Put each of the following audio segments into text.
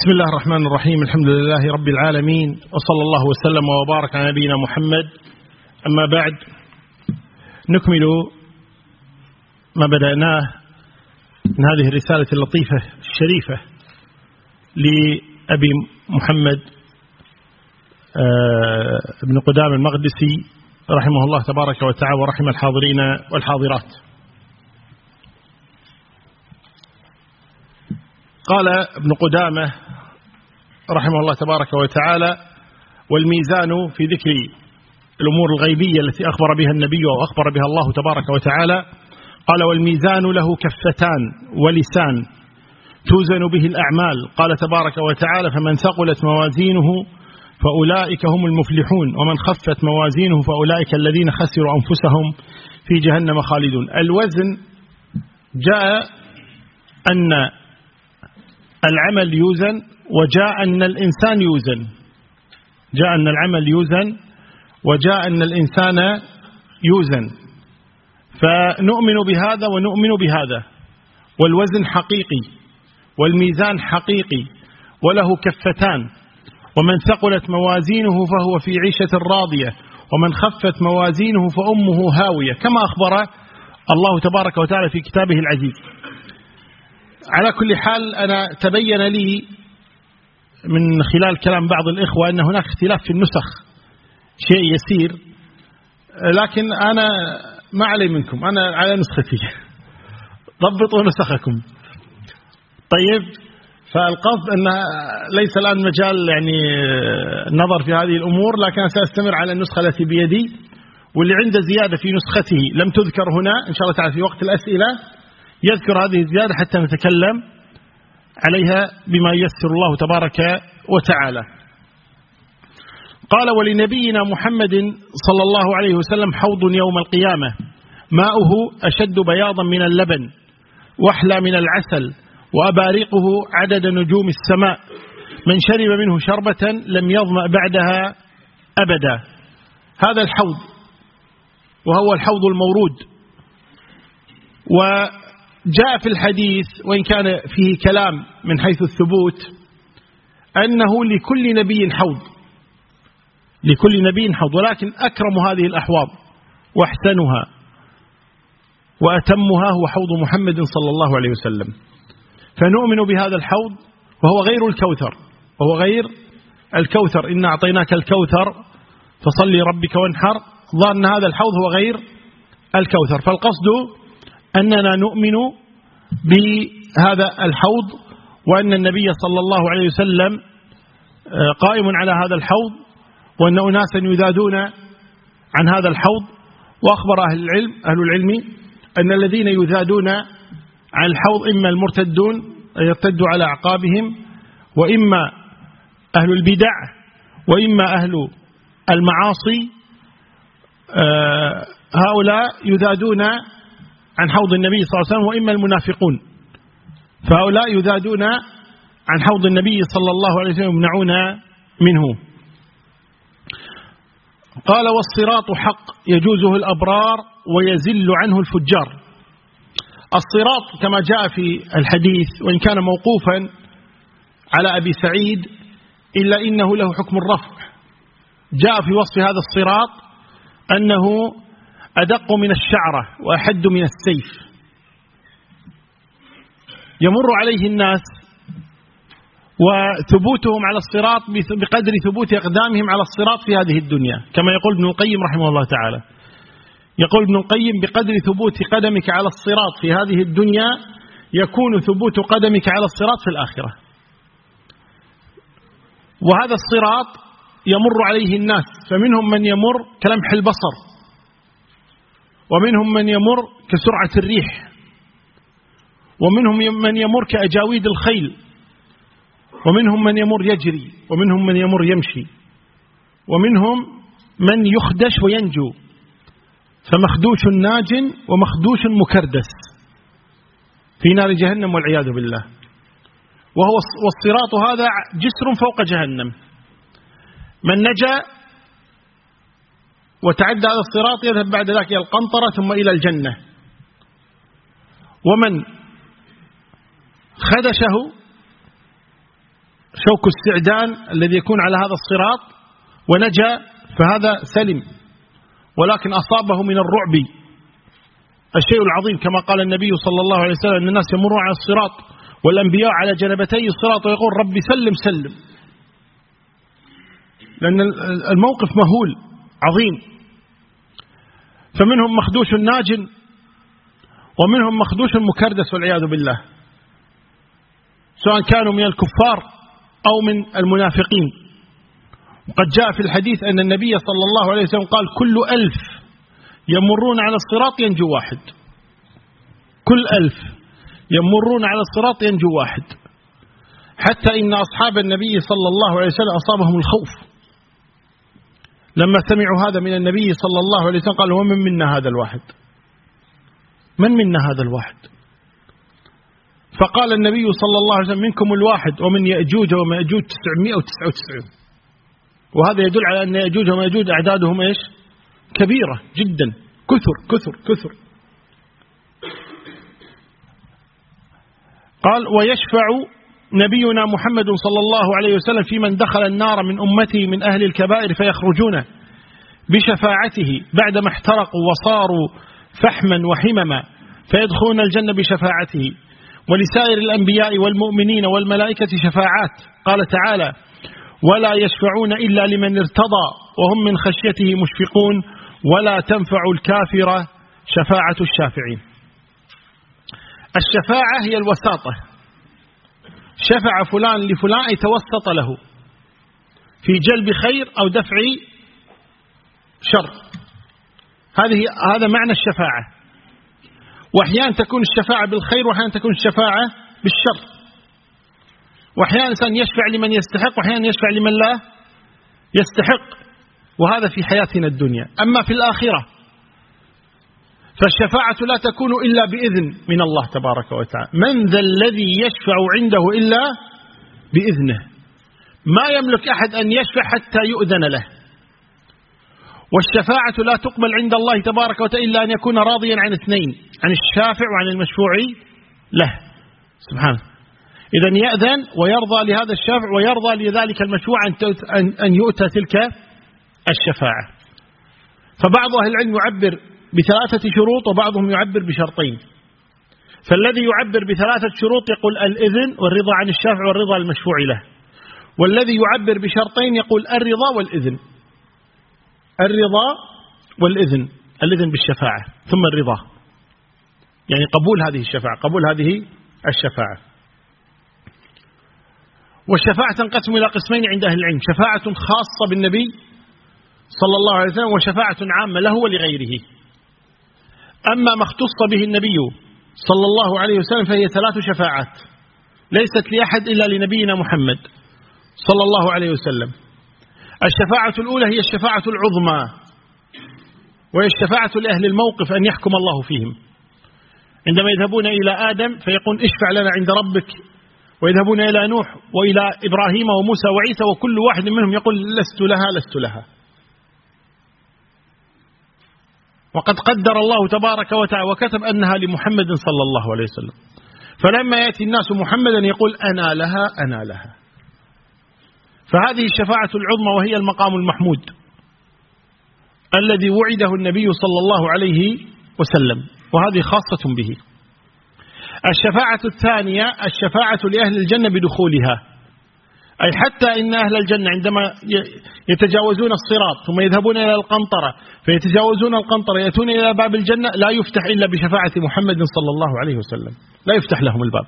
بسم الله الرحمن الرحيم. الحمد لله رب العالمين وصلى الله وسلم وبارك على نبينا محمد. أما بعد نكمل ما بدأناه من هذه الرسالة اللطيفة الشريفة لأبي محمد آه، ابن قدام المقدسي رحمه الله تبارك وتعالى ورحم الحاضرين والحاضرات. قال ابن قدامة رحمه الله تبارك وتعالى والميزان في ذكر الأمور الغيبية التي أخبر بها النبي أو أخبر بها الله تبارك وتعالى قال والميزان له كفتان ولسان توزن به الأعمال. قال تبارك وتعالى فمن ثقلت موازينه فأولئك هم المفلحون ومن خفت موازينه فأولئك الذين خسروا أنفسهم في جهنم خالدون. الوزن جاء أن العمل يوزن وجاء أن الإنسان يوزن. جاء أن العمل يوزن وجاء أن الإنسان يوزن. فنؤمن بهذا ونؤمن بهذا. والوزن حقيقي والميزان حقيقي وله كفتان. ومن ثقلت موازينه فهو في عيشة راضية. ومن خفت موازينه فأمه هاوية. كما أخبر الله تبارك وتعالى في كتابه العزيز. على كل حال أنا تبين لي من خلال كلام بعض الإخوة أن هناك اختلاف في النسخ. شيء يسير. لكن أنا ما علي منكم. أنا على نسختي. ضبطوا نسخكم. طيب فالقصد أن ليس الآن مجال يعني النظر في هذه الأمور لكن سأستمر على النسخة التي بيدي واللي عنده زيادة في نسخته لم تذكر هنا. إن شاء الله تعالى في وقت الأسئلة. يذكر هذه الزيادة حتى نتكلم عليها بما يسر الله تبارك وتعالى. قال ولنبينا محمد صلى الله عليه وسلم حوض يوم القيامة ماؤه أشد بياضا من اللبن وأحلى من العسل وأبارقه عدد نجوم السماء من شرب منه شربة لم يظمأ بعدها أبدا. هذا الحوض وهو الحوض المورود وجاء في الحديث وإن كان فيه كلام من حيث الثبوت أنه لكل نبي حوض. لكل نبي حوض ولكن أكرم هذه الأحواض وأحسنها وأتمها هو حوض محمد صلى الله عليه وسلم. فنؤمن بهذا الحوض وهو غير الكوثر وهو غير الكوثر. إن أعطيناك الكوثر فصلي ربك وانحر. ظن هذا الحوض هو غير الكوثر. فالقصد أننا نؤمن بهذا الحوض وأن النبي صلى الله عليه وسلم آه، قائم على هذا الحوض وأن أناسا يذادون عن هذا الحوض. وأخبر أهل العلم أهل العلم أن الذين يذادون عن الحوض إما المرتدون يرتدوا على أعقابهم وإما أهل البدع وإما أهل المعاصي آه، هؤلاء يذادون عن حوض النبي صلى الله عليه وسلم وإما المنافقون. فهؤلاء يذادون عن حوض النبي صلى الله عليه وسلم يمنعون منه. قال والصراط حق يجوزه الأبرار ويزل عنه الفجار. الصراط كما جاء في الحديث وإن كان موقوفا على أبي سعيد إلا إنه له حكم الرفع. جاء في وصف هذا الصراط أنه أدق من الشعرة وأحد من السيف. يمر عليه الناس وثبوتهم على الصراط بقدر ثبوت أقدامهم على الصراط في هذه الدنيا. كما يقول ابن القيم رحمه الله تعالى. يقول ابن القيم بقدر ثبوت قدمك على الصراط في هذه الدنيا يكون ثبوت قدمك على الصراط في الآخرة. وهذا الصراط يمر عليه الناس. فمنهم من يمر كلمح البصر. ومنهم من يمر كسرعة الريح. ومنهم من يمر كأجاويد الخيل. ومنهم من يمر يجري. ومنهم من يمر يمشي. ومنهم من يخدش وينجو. فمخدوش ناج ومخدوش مكردس. في نار جهنم والعياذ بالله. وهو والصراط هذا جسر فوق جهنم. من نجا وتعدى على الصراط يذهب بعد ذلك إلى القنطرة ثم إلى الجنة. ومن خدشه شوك السعدان الذي يكون على هذا الصراط ونجا فهذا سلم. ولكن أصابه من الرعب. الشيء العظيم كما قال النبي صلى الله عليه وسلم أن الناس يمرون على الصراط والأنبياء على جنبتي الصراط ويقول ربي سلم سلم. لأن الموقف مهول عظيم. فمنهم مخدوش ناج ومنهم مخدوش مكردس والعياذ بالله. سواء كانوا من الكفار أو من المنافقين. وقد جاء في الحديث أن النبي صلى الله عليه وسلم قال كل ألف يمرون على الصراط ينجو واحد. كل ألف يمرون على الصراط ينجو واحد. حتى إن أصحاب النبي صلى الله عليه وسلم أصابهم الخوف. لما سمعوا هذا من النبي صلى الله عليه وسلم قالوا ومن منا هذا الواحد؟ من منا هذا الواحد؟ فقال النبي صلى الله عليه وسلم منكم الواحد ومن يأجوج ومأجوج 999 وهذا يدل على أن يأجوج ومأجوج أعدادهم إيش؟ كبيرة جدا. كثر كثر كثر. قال ويشفع نبينا محمد صلى الله عليه وسلم في من دخل النار من أمته من أهل الكبائر فيخرجون بشفاعته بعدما احترقوا وصاروا فحما وحمما فيدخلون الجنة بشفاعته ولسائر الأنبياء والمؤمنين والملائكة شفاعات. قال تعالى ولا يشفعون إلا لمن ارتضى وهم من خشيته مشفقون ولا تنفع الكافر شفاعة الشافعين. الشفاعة هي الوساطة. شفع فلان لفلان يتوسط له في جلب خير أو دفع شر. هذه هذا معنى الشفاعة. وأحيانا تكون الشفاعة بالخير وأحيانا تكون الشفاعة بالشر. وأحيانا الإنسان يشفع لمن يستحق وأحيانا يشفع لمن لا يستحق. وهذا في حياتنا الدنيا. أما في الآخرة فالشفاعة لا تكون إلا بإذن من الله تبارك وتعالى. من ذا الذي يشفع عنده إلا بإذنه. ما يملك أحد أن يشفع حتى يؤذن له. والشفاعة لا تقبل عند الله تبارك وتعالى إلا أن يكون راضيا عن اثنين عن الشافع وعن المشفوع له. سبحانه إذا يأذن ويرضى لهذا الشافع ويرضى لذلك المشروع أن يؤتى تلك الشفاعة. فبعض أهل العلم يعبر بثلاثة شروط وبعضهم يعبر بشرطين. فالذي يعبر بثلاثة شروط يقول الإذن والرضا عن الشافع والرضا المشفوع له. والذي يعبر بشرطين يقول الرضا والإذن. الرضا والإذن الإذن بالشفاعة ثم الرضا. يعني قبول هذه الشفاعة قبول هذه الشفاعة. والشفاعة تنقسم إلى قسمين عند أهل العلم شفاعة خاصة بالنبي صلى الله عليه وسلم وشفاعة عامة له ولغيره. أما ما اختص به النبي صلى الله عليه وسلم فهي ثلاث شفاعات. ليست لأحد إلا لنبينا محمد صلى الله عليه وسلم. الشفاعة الأولى هي الشفاعة العظمى وهي الشفاعة لأهل الموقف أن يحكم الله فيهم. عندما يذهبون إلى آدم فيقول اشفع لنا عند ربك. ويذهبون إلى نوح وإلى إبراهيم وموسى وعيسى وكل واحد منهم يقول لست لها لست لها. وقد قدر الله تبارك وتعالى وكتب أنها لمحمد صلى الله عليه وسلم. فلما يأتي الناس محمدا يقول أنا لها أنا لها. فهذه الشفاعة العظمى وهي المقام المحمود الذي وعده النبي صلى الله عليه وسلم وهذه خاصة به. الشفاعة الثانية الشفاعة لأهل الجنة بدخولها. أي حتى إن أهل الجنة عندما يتجاوزون الصراط ثم يذهبون إلى القنطرة فيتجاوزون القنطرة يأتون إلى باب الجنة لا يفتح إلا بشفاعة محمد صلى الله عليه وسلم. لا يفتح لهم الباب.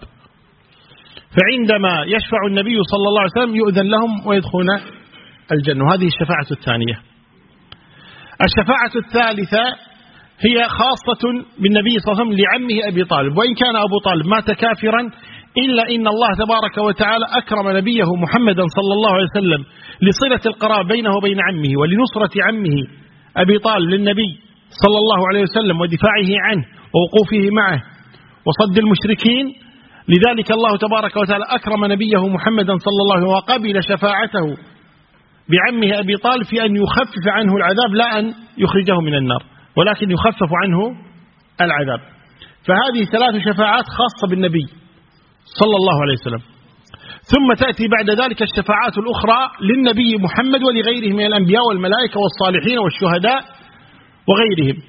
فعندما يشفع النبي صلى الله عليه وسلم يؤذن لهم ويدخلون الجنة. وهذه الشفاعة الثانية. الشفاعة الثالثة هي خاصة بالنبي صلى الله عليه وسلم لعمه أبي طالب. وإن كان أبو طالب مات كافرا إلا إن الله تبارك وتعالى أكرم نبيه محمدا صلى الله عليه وسلم لصلة القرابة بينه وبين عمه ولنصرة عمه أبي طالب للنبي صلى الله عليه وسلم ودفاعه عنه ووقوفه معه وصد المشركين. لذلك الله تبارك وتعالى أكرم نبيه محمدا صلى الله عليه وسلم وقبل شفاعته بعمه أبي طالب في أن يخفف عنه العذاب لا أن يخرجه من النار ولكن يخفف عنه العذاب. فهذه ثلاث شفاعات خاصة بالنبي. صلى الله عليه وسلم. ثم تأتي بعد ذلك الشفاعات الأخرى للنبي محمد ولغيره من الأنبياء والملائكة والصالحين والشهداء وغيرهم.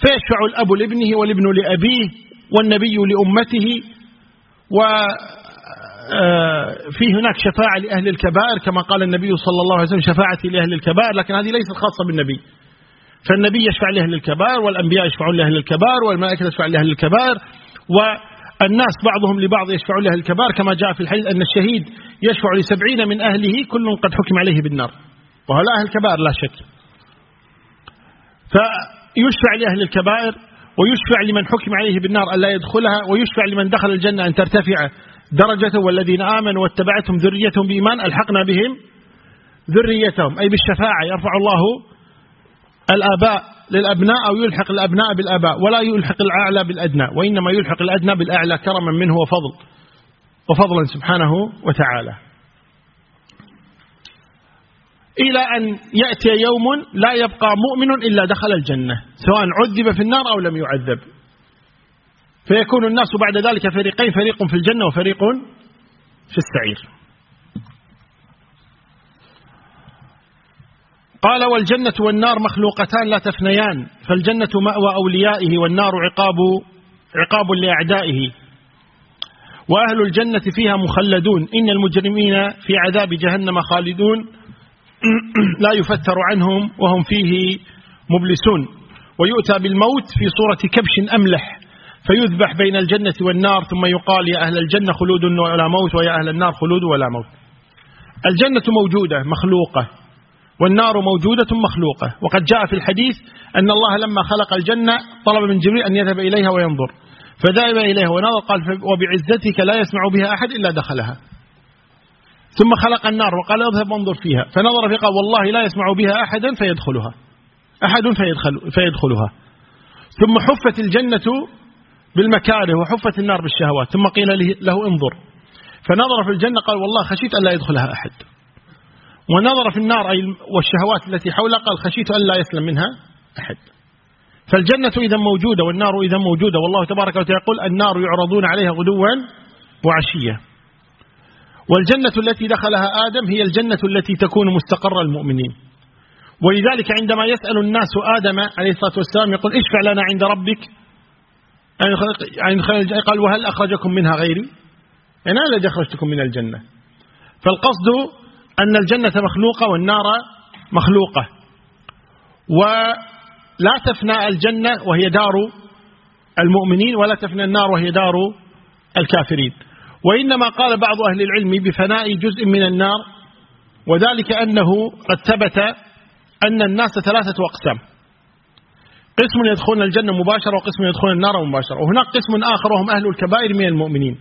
فيشفع الأب لابنه والابن لأبيه والنبي لأمته وفي آه، هناك شفاعة لأهل الكبائر كما قال النبي صلى الله عليه وسلم شفاعتي لأهل الكبائر لكن هذه ليست خاصة بالنبي. فالنبي يشفع لأهل الكبائر والأنبياء يشفعون لأهل الكبائر والملائكة يشفع لأهل الكبائر والناس بعضهم لبعض يشفعون لأهل الكبائر كما جاء في الحديث أن الشهيد يشفع لسبعين من أهله كل قد حكم عليه بالنار. وهؤلاء أهل الكبائر لا شك. فيشفع لأهل الكبائر ويشفع لمن حكم عليه بالنار أن لا يدخلها ويشفع لمن دخل الجنة أن ترتفع درجته والذين آمنوا واتبعتهم ذريتهم بإيمان ألحقنا بهم ذريتهم أي بالشفاعة يرفع الله الآباء للأبناء أو يلحق الأبناء بالآباء ولا يلحق الأعلى بالأدنى وإنما يلحق الأدنى بالأعلى كرما منه وفضل وفضلا سبحانه وتعالى. إلى أن يأتي يوم لا يبقى مؤمن إلا دخل الجنة سواء عذب في النار أو لم يعذب. فيكون الناس بعد ذلك فريقين فريق في الجنة وفريق في السعير. قال والجنة والنار مخلوقتان لا تفنيان فالجنة مأوى أوليائه والنار عقاب عقاب لأعدائه. وأهل الجنة فيها مخلدون إن المجرمين في عذاب جهنم خالدون لا يفتر عنهم وهم فيه مبلسون. ويؤتى بالموت في صورة كبش أملح فيذبح بين الجنة والنار ثم يقال يا أهل الجنة خلود ولا موت ويا أهل النار خلود ولا موت. الجنة موجودة مخلوقة. والنار موجودة مخلوقة. وقد جاء في الحديث أن الله لما خلق الجنة طلب من جبريل أن يذهب إليها وينظر. فذهب إليها ونظر قال وبعزتك لا يسمع بها أحد إلا دخلها. ثم خلق النار وقال اذهب وانظر فيها. فنظر فيها والله لا يسمع بها أحدا فيدخلها. أحد فيدخل فيدخلها. ثم حفت الجنة بالمكاره وحفت النار بالشهوات. ثم قيل له انظر. فنظر في الجنة قال والله خشيت أن لا يدخلها أحد. ونظر في النار أي والشهوات التي حولها قال خشيت أن لا يسلم منها أحد. فالجنة إذا موجودة والنار إذا موجودة والله تبارك وتعالى يقول النار يعرضون عليها غدوا وعشية. والجنة التي دخلها آدم هي الجنة التي تكون مستقر المؤمنين. ولذلك عندما يسأل الناس آدم عليه الصلاة والسلام يقول اشفع لنا عند ربك. قال وهل أخرجكم منها غيري؟ يعني أنا الذي أخرجتكم من الجنة. فالقصد أن الجنة مخلوقة والنار مخلوقة. ولا تفنى الجنة وهي دار المؤمنين ولا تفنى النار وهي دار الكافرين. وإنما قال بعض أهل العلم بفناء جزء من النار وذلك أنه قد ثبت أن الناس ثلاثة أقسام. قسم يدخلون الجنة مباشرة وقسم يدخلون النار مباشرة. وهناك قسم آخر وهم أهل الكبائر من المؤمنين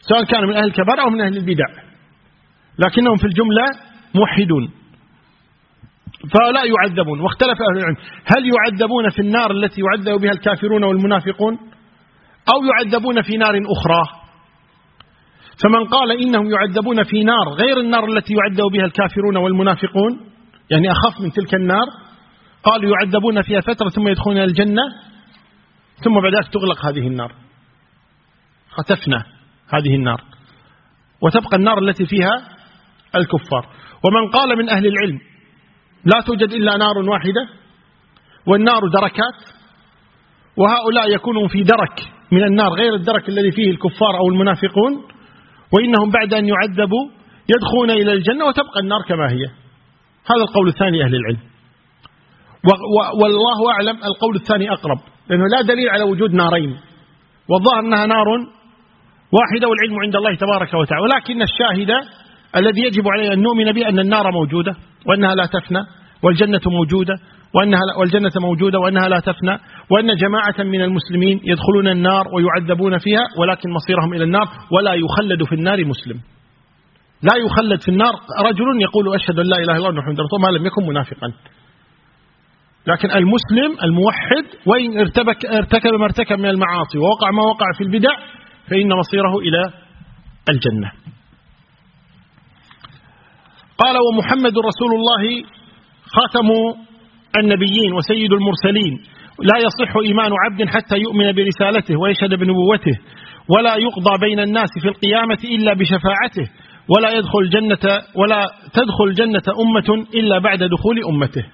سواء كان من أهل الكبائر أو من أهل البدع. لكنهم في الجملة موحدون. فلا يعذبون واختلف أهل العلم. هل يعذبون في النار التي يعذب بها الكافرون والمنافقون؟ أو يعذبون في نار أخرى؟ فمن قال إنهم يعذبون في نار غير النار التي يعذب بها الكافرون والمنافقون يعني أخف من تلك النار قالوا يعذبون فيها فترة ثم يدخلون الجنة ثم بعد ذلك تغلق هذه النار. ختفنا هذه النار. وتبقى النار التي فيها الكفار. ومن قال من أهل العلم لا توجد إلا نار واحدة والنار دركات وهؤلاء يكونون في درك من النار غير الدرك الذي فيه الكفار أو المنافقون وإنهم بعد أن يعذبوا يدخلون إلى الجنة وتبقى النار كما هي. هذا القول الثاني أهل العلم. والله أعلم القول الثاني أقرب لأنه لا دليل على وجود نارين. والظاهر أنها نار واحدة والعلم عند الله تبارك وتعالى ولكن الشاهد الذي يجب علينا أن نؤمن به أن النار موجودة وأنها لا تفنى والجنة موجودة وأنها والجنة موجودة وأنها لا تفنى وأن جماعة من المسلمين يدخلون النار ويعذبون فيها ولكن مصيرهم إلى النار ولا يخلد في النار مسلم. لا يخلد في النار رجل يقول أشهد أن لا إله إلا الله محمد رسول ما لم يكن منافقا. لكن المسلم الموحد وإن ارتبك ارتكب ما ارتكب من المعاصي ووقع ما وقع في البدع فإن مصيره إلى الجنة. قال ومحمد رسول الله خاتم النبيين وسيد المرسلين. لا يصح إيمان عبد حتى يؤمن برسالته ويشهد بنبوته ولا يقضى بين الناس في القيامة إلا بشفاعته ولا يدخل الجنة ولا تدخل الجنة أمة إلا بعد دخول أمته.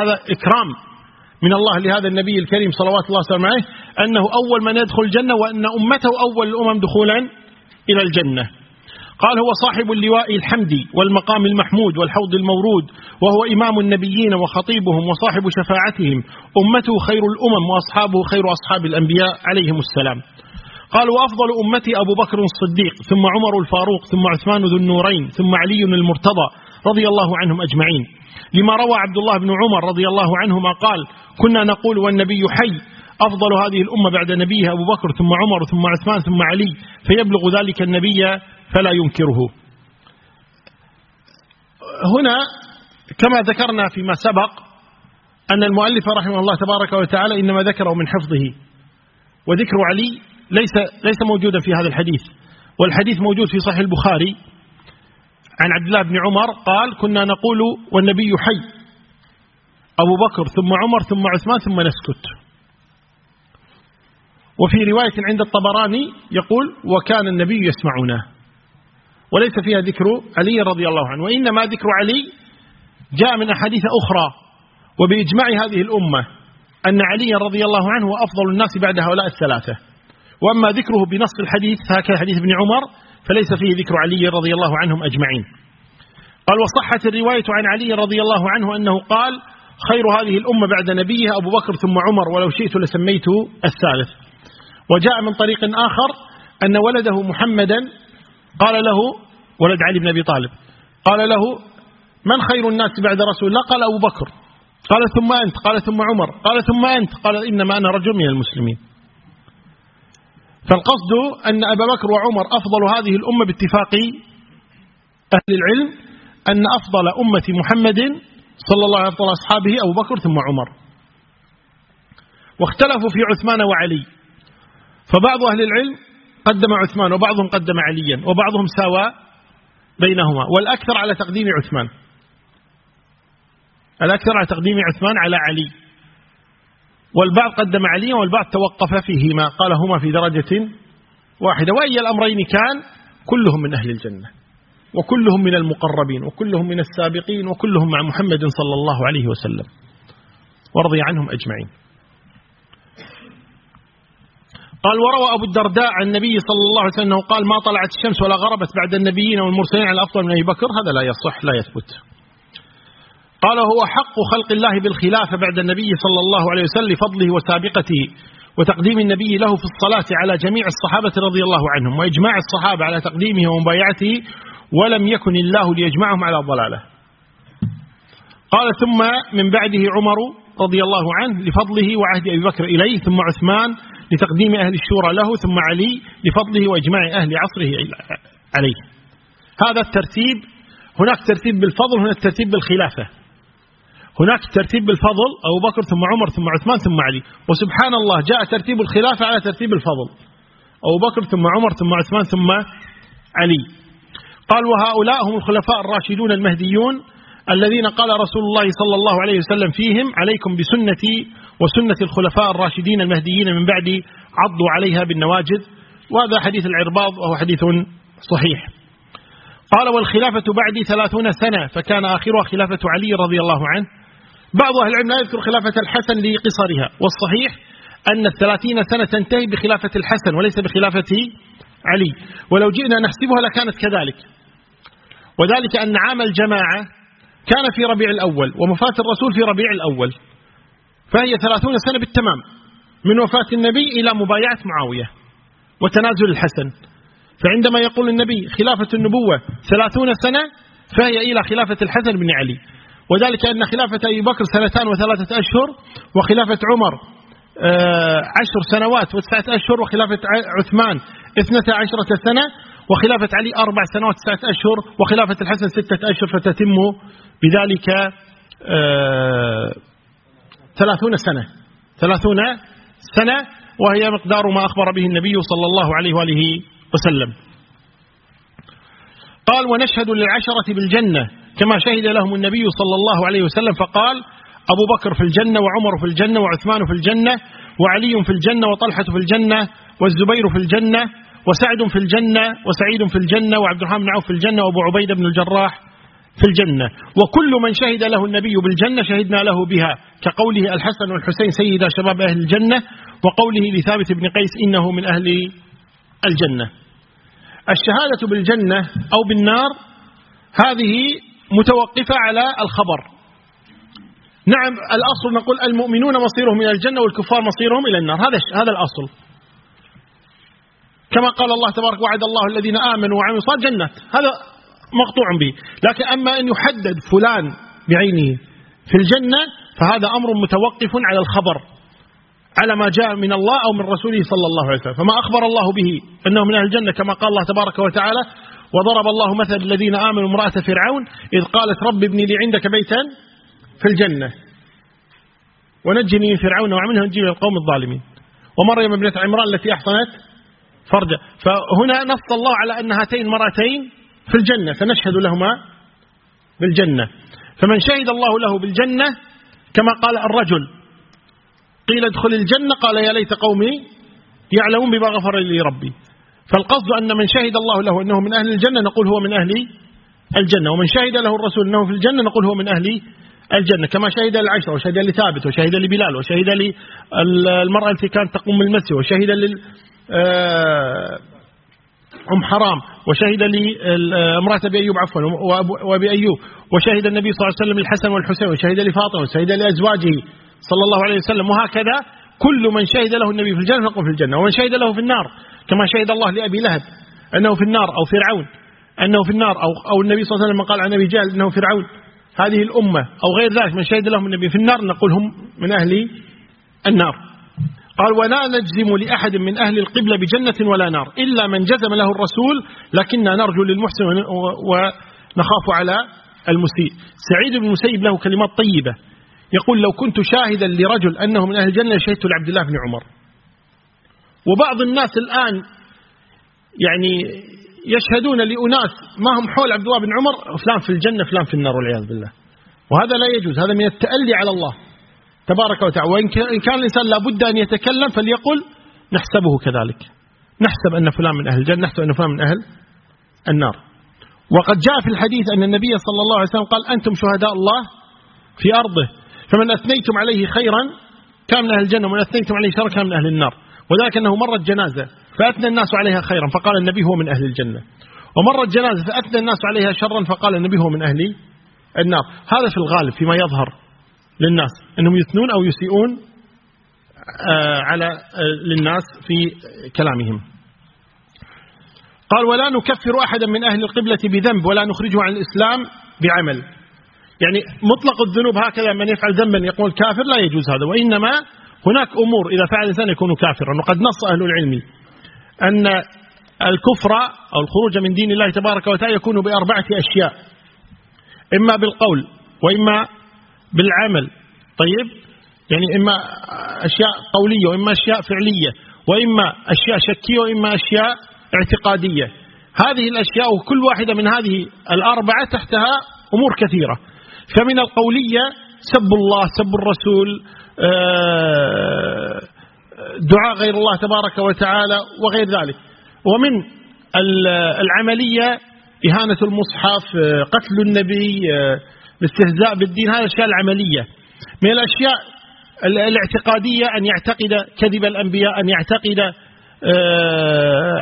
هذا إكرام من الله لهذا النبي الكريم صلوات الله وسلامه عليه أنه أول من يدخل الجنة وأن أمته أول الأمم دخولا إلى الجنة. قال هو صاحب اللواء الحمدي والمقام المحمود والحوض المورود وهو إمام النبيين وخطيبهم وصاحب شفاعتهم. أمته خير الأمم وأصحابه خير أصحاب الأنبياء عليهم السلام. قال وأفضل أمتي أبو بكر الصديق ثم عمر الفاروق ثم عثمان ذو النورين ثم علي المرتضى رضي الله عنهم أجمعين. لما روى عبد الله بن عمر رضي الله عنهما قال كنا نقول والنبي حي. أفضل هذه الأمة بعد نبيها أبو بكر ثم عمر ثم عثمان ثم علي فيبلغ ذلك النبي فلا ينكره. هنا كما ذكرنا فيما سبق أن المؤلف رحمه الله تبارك وتعالى إنما ذكره من حفظه وذكر علي ليس ليس موجودا في هذا الحديث والحديث موجود في صحيح البخاري. عن عبد الله بن عمر قال كنا نقول والنبي حي. أبو بكر ثم عمر ثم عثمان ثم نسكت. وفي رواية عند الطبراني يقول وكان النبي يسمعنا. وليس فيها ذكر علي رضي الله عنه وإنما ذكر علي جاء من أحاديث أخرى وبإجماع هذه الأمة أن علي رضي الله عنه هو أفضل الناس بعد هؤلاء الثلاثة. وأما ذكره بنص الحديث هكذا حديث ابن عمر فليس فيه ذكر علي رضي الله عنهم أجمعين. قال وصحت الرواية عن علي رضي الله عنه أنه قال خير هذه الأمة بعد نبيها أبو بكر ثم عمر ولو شئت لسميت الثالث. وجاء من طريق آخر أن ولده محمدا قال له ولد علي بن أبي طالب قال له من خير الناس بعد رسول الله؟ قال أبو بكر. قال ثم أنت قال ثم عمر قال ثم أنت قال إنما أنا رجل من المسلمين. فالقصد أن أبا بكر وعمر أفضل هذه الأمة باتفاق أهل العلم أن أفضل أمة محمد صلى الله عليه وسلم أصحابه أبو بكر ثم عمر. واختلفوا في عثمان وعلي. فبعض أهل العلم قدم عثمان وبعضهم قدم عليا وبعضهم ساوى بينهما. والأكثر على تقديم عثمان. الأكثر على تقديم عثمان على علي. والبعض قدم عليا والبعض توقف فيهما. قال هما في درجة واحدة. وأي الأمرين كان كلهم من أهل الجنة. وكلهم من المقربين. وكلهم من السابقين. وكلهم مع محمد صلى الله عليه وسلم. ورضي عنهم أجمعين. قال وروى أبو الدرداء عن النبي صلى الله عليه وسلم قال ما طلعت الشمس ولا غربت بعد النبيين والمرسلين على أفضل من أبي بكر. هذا لا يصح لا يثبت. قال هو حق خلق الله بالخلافة بعد النبي صلى الله عليه وسلم لفضله وسابقته وتقديم النبي له في الصلاة على جميع الصحابة رضي الله عنهم وإجماع الصحابة على تقديمه ومبايعته ولم يكن الله ليجمعهم على ضلاله. قال ثم من بعده عمر رضي الله عنه لفضله وعهد أبي بكر إليه ثم عثمان لتقديم أهل الشورى له ثم علي لفضله وإجماع أهل عصره عليه. هذا الترتيب هناك ترتيب بالفضل هناك ترتيب بالخلافة. هناك ترتيب بالفضل أبو بكر ثم عمر ثم عثمان ثم علي. وسبحان الله جاء ترتيب الخلافة على ترتيب الفضل. أبو بكر ثم عمر ثم عثمان ثم علي. قال وهؤلاء هم الخلفاء الراشدون المهديون الذين قال رسول الله صلى الله عليه وسلم فيهم عليكم بسنتي وسنة الخلفاء الراشدين المهديين من بعد عضوا عليها بالنواجذ وهذا حديث العرباض وهو حديث صحيح. قال والخلافة بعدي ثلاثون سنة فكان آخرها خلافة علي رضي الله عنه. بعض أهل العلم لا يذكر خلافة الحسن لقصرها والصحيح أن الثلاثين سنة تنتهي بخلافة الحسن وليس بخلافة علي. ولو جئنا نحسبها لكانت كذلك. وذلك أن عام الجماعة كان في ربيع الأول ومفاة الرسول في ربيع الأول. فهي ثلاثون سنة بالتمام من وفاة النبي إلى مبايعة معاوية وتنازل الحسن. فعندما يقول النبي خلافة النبوة ثلاثون سنة فهي إلى خلافة الحسن بن علي. وذلك أن خلافة أبي بكر سنتان وثلاثة أشهر وخلافة عمر آه، عشر سنوات وتسعة أشهر وخلافة عثمان اثنتا عشرة سنة وخلافة علي أربع سنوات وتسعة أشهر وخلافة الحسن ستة أشهر فتتم بذلك آه، ثلاثون سنة. ثلاثون سنة وهي مقدار ما أخبر به النبي صلى الله عليه وآله وسلم. قال ونشهد للعشرة بالجنة كما شهد لهم النبي صلى الله عليه وسلم. فقال أبو بكر في الجنة وعمر في الجنة وعثمان في الجنة وعلي في الجنة وطلحة في الجنة والزبير في الجنة وسعد في الجنة وسعيد في الجنة وعبد الرحمن بن عوف في الجنة وأبو عبيدة بن الجراح في الجنة. وكل من شهد له النبي بالجنة شهدنا له بها كقوله الحسن والحسين سيدا شباب أهل الجنة وقوله لثابت بن قيس إنه من أهل الجنة. الشهادة بالجنة أو بالنار هذه متوقفة على الخبر. نعم الأصل نقول المؤمنون مصيرهم إلى الجنة والكفار مصيرهم إلى النار. هذا هذا الأصل. كما قال الله تبارك وعد الله الذين آمنوا وعملوا الصالحات جنات. هذا مقطوع به. لكن أما أن يحدد فلان بعينه في الجنة فهذا أمر متوقف على الخبر على ما جاء من الله أو من رسوله صلى الله عليه وسلم. فما أخبر الله به أنه من أهل الجنة كما قال الله تبارك وتعالى وضرب الله مثل الذين آمنوا امرأة فرعون إذ قالت رب ابني لي عندك بيتا في الجنة ونجني من فرعون وعمله ونجني من القوم الظالمين. ومريم ابنة عمران التي أحصنت فرجا فهنا نص الله على أن هاتين المرأتين في الجنة فنشهد لهما بالجنة. فمن شهد الله له بالجنة كما قال الرجل قيل ادخل الجنة قال يا ليت قومي يعلمون بما غفر لي ربي. فالقصد أن من شهد الله له أنه من أهل الجنة نقول هو من أهل الجنة. ومن شهد له الرسول أنه في الجنة نقول هو من أهل الجنة. كما شهد لعشرة وشهد لثابت وشهد لبلال وشهد للمرأة التي كانت تقوم المسجد وشهد لل آه، أم حرام وشهد لي امرأة أبي أيوب عفوا وأبي أيوب وشهد النبي صلى الله عليه وسلم الحسن والحسين وشهد لفاطمة وشهد لأزواجه صلى الله عليه وسلم وهكذا كل من شهد له النبي في الجنة نقول في الجنة ومن شهد له في النار كما شهد الله لأبي لهب أنه في النار أو فرعون أنه في النار أو, أو النبي صلى الله عليه وسلم قال عن أبي جهل أنه فرعون. هذه الأمة أو غير ذلك من شهد لهم النبي في النار نقول هم من أهل النار. قال ولا نجزم لأحد من أهل القبلة بجنة ولا نار إلا من جزم له الرسول لكننا نرجو للمحسن ونخاف على المسيء. سعيد بن المسيب له كلمات طيبة. يقول لو كنت شاهدا لرجل أنه من أهل الجنة شهدت لعبد الله بن عمر. وبعض الناس الآن يعني يشهدون لأناس ما هم حول عبد الله بن عمر فلان في الجنة فلان في النار والعياذ بالله. وهذا لا يجوز هذا من التألي على الله. تبارك وتعالى. وإن كان الإنسان لابد أن يتكلم فليقل نحسبه كذلك. نحسب أن فلان من أهل الجنة نحسب أن فلان من أهل النار. وقد جاء في الحديث أن النبي صلى الله عليه وسلم قال أنتم شهداء الله في أرضه فمن أثنيتم عليه خيرا كان من أهل الجنة ومن أثنيتم عليه شرا كان من أهل النار. وذلك أنه مرت جنازة فأثنى الناس عليها خيرا فقال النبي هو من أهل الجنة. ومرت جنازة فأثنى الناس عليها شرا فقال النبي هو من أهل النار. هذا في الغالب فيما يظهر للناس أنهم يثنون أو يسيئون آه، على آه، للناس في كلامهم. قال ولا نكفر أحدا من أهل القبلة بذنب ولا نخرجه عن الإسلام بعمل. يعني مطلق الذنوب هكذا من يفعل ذنبا يقول كافر لا يجوز هذا. وإنما هناك أمور إذا فعل الإنسان يكون كافرا. وقد نص أهل العلم أن الكفر أو الخروج من دين الله تبارك وتعالى يكون بأربعة أشياء إما بالقول وإما بالعمل. طيب؟ يعني إما أشياء قولية وإما أشياء فعلية وإما أشياء شكية وإما أشياء اعتقادية. هذه الأشياء وكل واحدة من هذه الأربعة تحتها أمور كثيرة. فمن القولية سب الله سب الرسول آه، دعاء غير الله تبارك وتعالى وغير ذلك. ومن العملية إهانة المصحف آه، قتل النبي آه، الاستهزاء بالدين هذه الأشياء العملية من الأشياء الاعتقادية أن يعتقد كذب الأنبياء أن يعتقد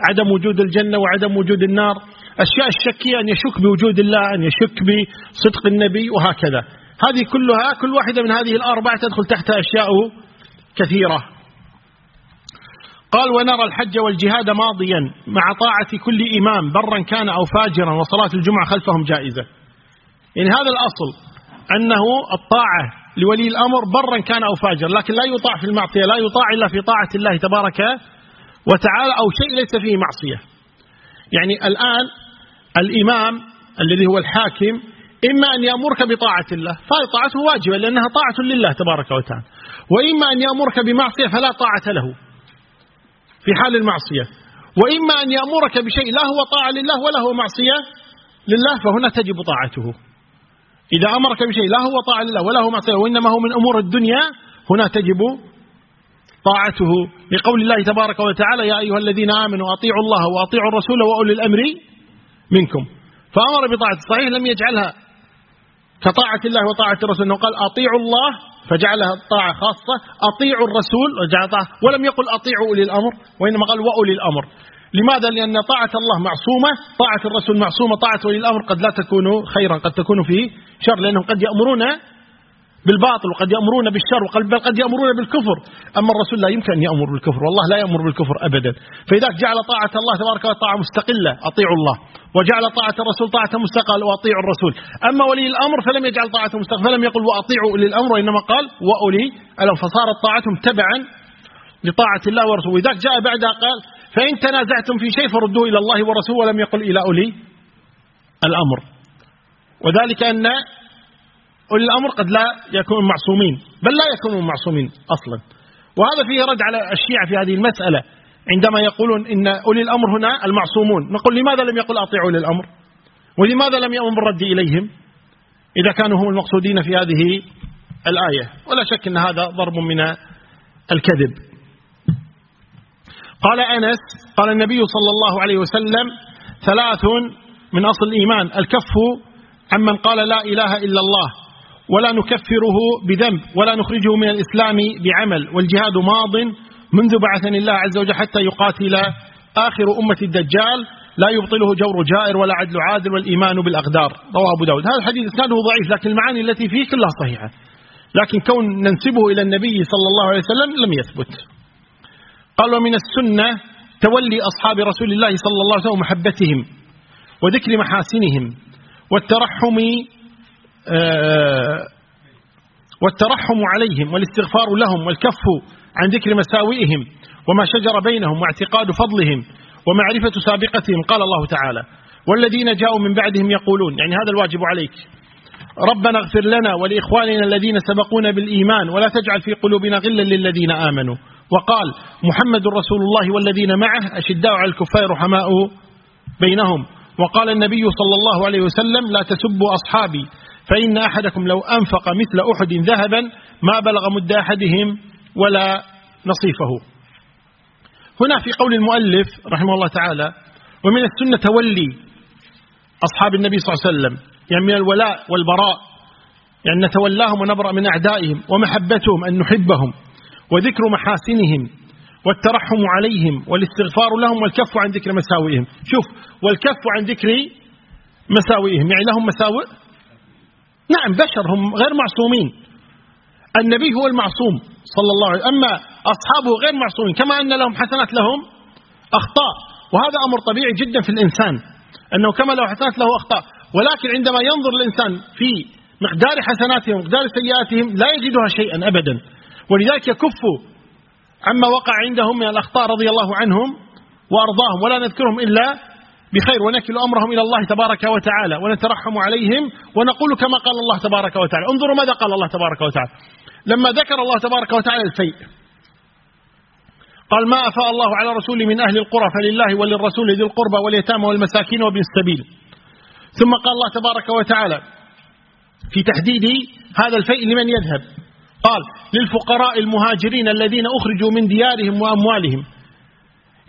عدم وجود الجنة وعدم وجود النار أشياء الشكية أن يشك بوجود الله أن يشك بصدق النبي وهكذا. هذه كلها كل واحدة من هذه الأربعة تدخل تحتها أشياء كثيرة. قال ونرى الحج والجهاد ماضيا مع طاعة كل إمام برا كان أو فاجرا وصلاة الجمعة خلفهم جائزة. يعني هذا الأصل أنه الطاعة لولي الأمر برا كان أو فاجرا لكن لا يطاع في المعصية لا يطاع إلا في طاعة الله تبارك وتعالى أو شيء ليس فيه معصية. يعني الآن الإمام الذي هو الحاكم إما أن يأمرك بطاعة الله فطاعته واجبة لأنها طاعة لله تبارك وتعالى وإما أن يأمرك بمعصية فلا طاعة له في حال المعصية وإما أن يأمرك بشيء لا هو طاعة لله ولا هو معصية لله فهنا تجب طاعته. إذا أمرك بشيء لا هو طاعة لله ولا هو معصية وإنما هو من أمور الدنيا هنا تجب طاعته لقول الله تبارك وتعالى يا أيها الذين آمنوا أطيعوا الله وأطيعوا الرسول وأولي الأمر منكم. فأمر بطاعة صحيح لم يجعلها كطاعة الله وطاعة الرسول أنه قال أطيعوا الله فجعلها طاعة خاصة أطيعوا الرسول وجعل طاعة ولم يقل أطيعوا أولي الأمر وإنما قال وأولي الأمر. لماذا؟ لأن طاعة الله معصومة طاعة الرسول معصومة طاعة ولي الأمر قد لا تكون خيرا قد تكون فيه شر لأنهم قد يأمرون بالباطل وقد يأمرون بالشر بل قد يأمرون بالكفر. أما الرسول لا يمكن أن يأمر بالكفر والله لا يأمر بالكفر أبدا. فإذا جعل طاعة الله تبارك وتعالى طاعة مستقلة أطيعوا الله. وجعل طاعة الرسول طاعة مستقلة وأطيعوا الرسول. أما ولي الأمر فلم يجعل طاعته مستقلة فلم يقل وأطيعوا أولي الأمر وإنما قال وأولي الأمر. فصارت طاعتهم تبعا لطاعة الله ورسوله. وإذا جاء بعدها قال فإن تنازعتم في شيء فردوه إلى الله ورسوله ولم يقل إلى أولي الأمر. وذلك أن أولي الأمر قد لا يكونوا معصومين بل لا يكونوا معصومين أصلا. وهذا فيه رد على الشيعة في هذه المسألة عندما يقولون إن أولي الأمر هنا المعصومون. نقول لماذا لم يقل أطيعوا أولي الأمر؟ ولماذا لم يأمر بالرد إليهم؟ إذا كانوا هم المقصودين في هذه الآية. ولا شك أن هذا ضرب من الكذب. قال أنس قال النبي صلى الله عليه وسلم ثلاث من أصل الإيمان الكف عمن قال لا إله إلا الله ولا نكفره بذنب ولا نخرجه من الإسلام بعمل والجهاد ماض منذ بعثني الله عز وجل حتى يقاتل آخر أمة الدجال لا يبطله جور جائر ولا عدل عادل والإيمان بالأقدار. رواه أبو داود. هذا الحديث إسناده ضعيف لكن المعاني التي فيه كلها صحيحة لكن كون ننسبه إلى النبي صلى الله عليه وسلم لم يثبت. قال ومن السنة تولي أصحاب رسول الله صلى الله عليه وسلم محبتهم وذكر محاسنهم والترحم آه، والترحم عليهم والاستغفار لهم والكف عن ذكر مساوئهم وما شجر بينهم واعتقاد فضلهم ومعرفة سابقتهم قال الله تعالى والذين جاءوا من بعدهم يقولون يعني هذا الواجب عليك. ربنا اغفر لنا ولإخواننا الذين سبقونا بالإيمان ولا تجعل في قلوبنا غلا للذين آمنوا. وقال محمد رسول الله والذين معه أشداء على الكفار رحماء بينهم. وقال النبي صلى الله عليه وسلم لا تسبوا أصحابي فإن أحدكم لو أنفق مثل أحد ذهبا ما بلغ مد أحدهم ولا نصيفه. هنا في قول المؤلف رحمه الله تعالى ومن السنة تولي أصحاب النبي صلى الله عليه وسلم يعني من الولاء والبراء يعني نتولاهم ونبرأ من أعدائهم ومحبتهم أن نحبهم. وذكر محاسنهم والترحم عليهم والاستغفار لهم والكف عن ذكر مساوئهم. شوف والكف عن ذكر مساوئهم يعني لهم مساوئ؟ نعم بشر هم غير معصومين. النبي هو المعصوم صلى الله عليه وسلم. أما أصحابه غير معصومين كما أن لهم حسنات لهم أخطاء. وهذا أمر طبيعي جدا في الإنسان أنه كما لو حسنات له أخطاء. ولكن عندما ينظر الإنسان في مقدار حسناتهم ومقدار سيئاتهم لا يجدها شيئا أبدا. ولذلك يكف عما وقع عندهم من الأخطاء رضي الله عنهم وأرضاهم ولا نذكرهم إلا بخير ونكل أمرهم إلى الله تبارك وتعالى ونترحم عليهم ونقول كما قال الله تبارك وتعالى. انظروا ماذا قال الله تبارك وتعالى. لما ذكر الله تبارك وتعالى الفيء قال ما أفاء الله على رسول من أهل القرى فلله وللرسول ذي القربى واليتامى والمساكين وابن السبيل. ثم قال الله تبارك وتعالى في تحديد هذا الفيء لمن يذهب. قال للفقراء المهاجرين الذين أخرجوا من ديارهم وأموالهم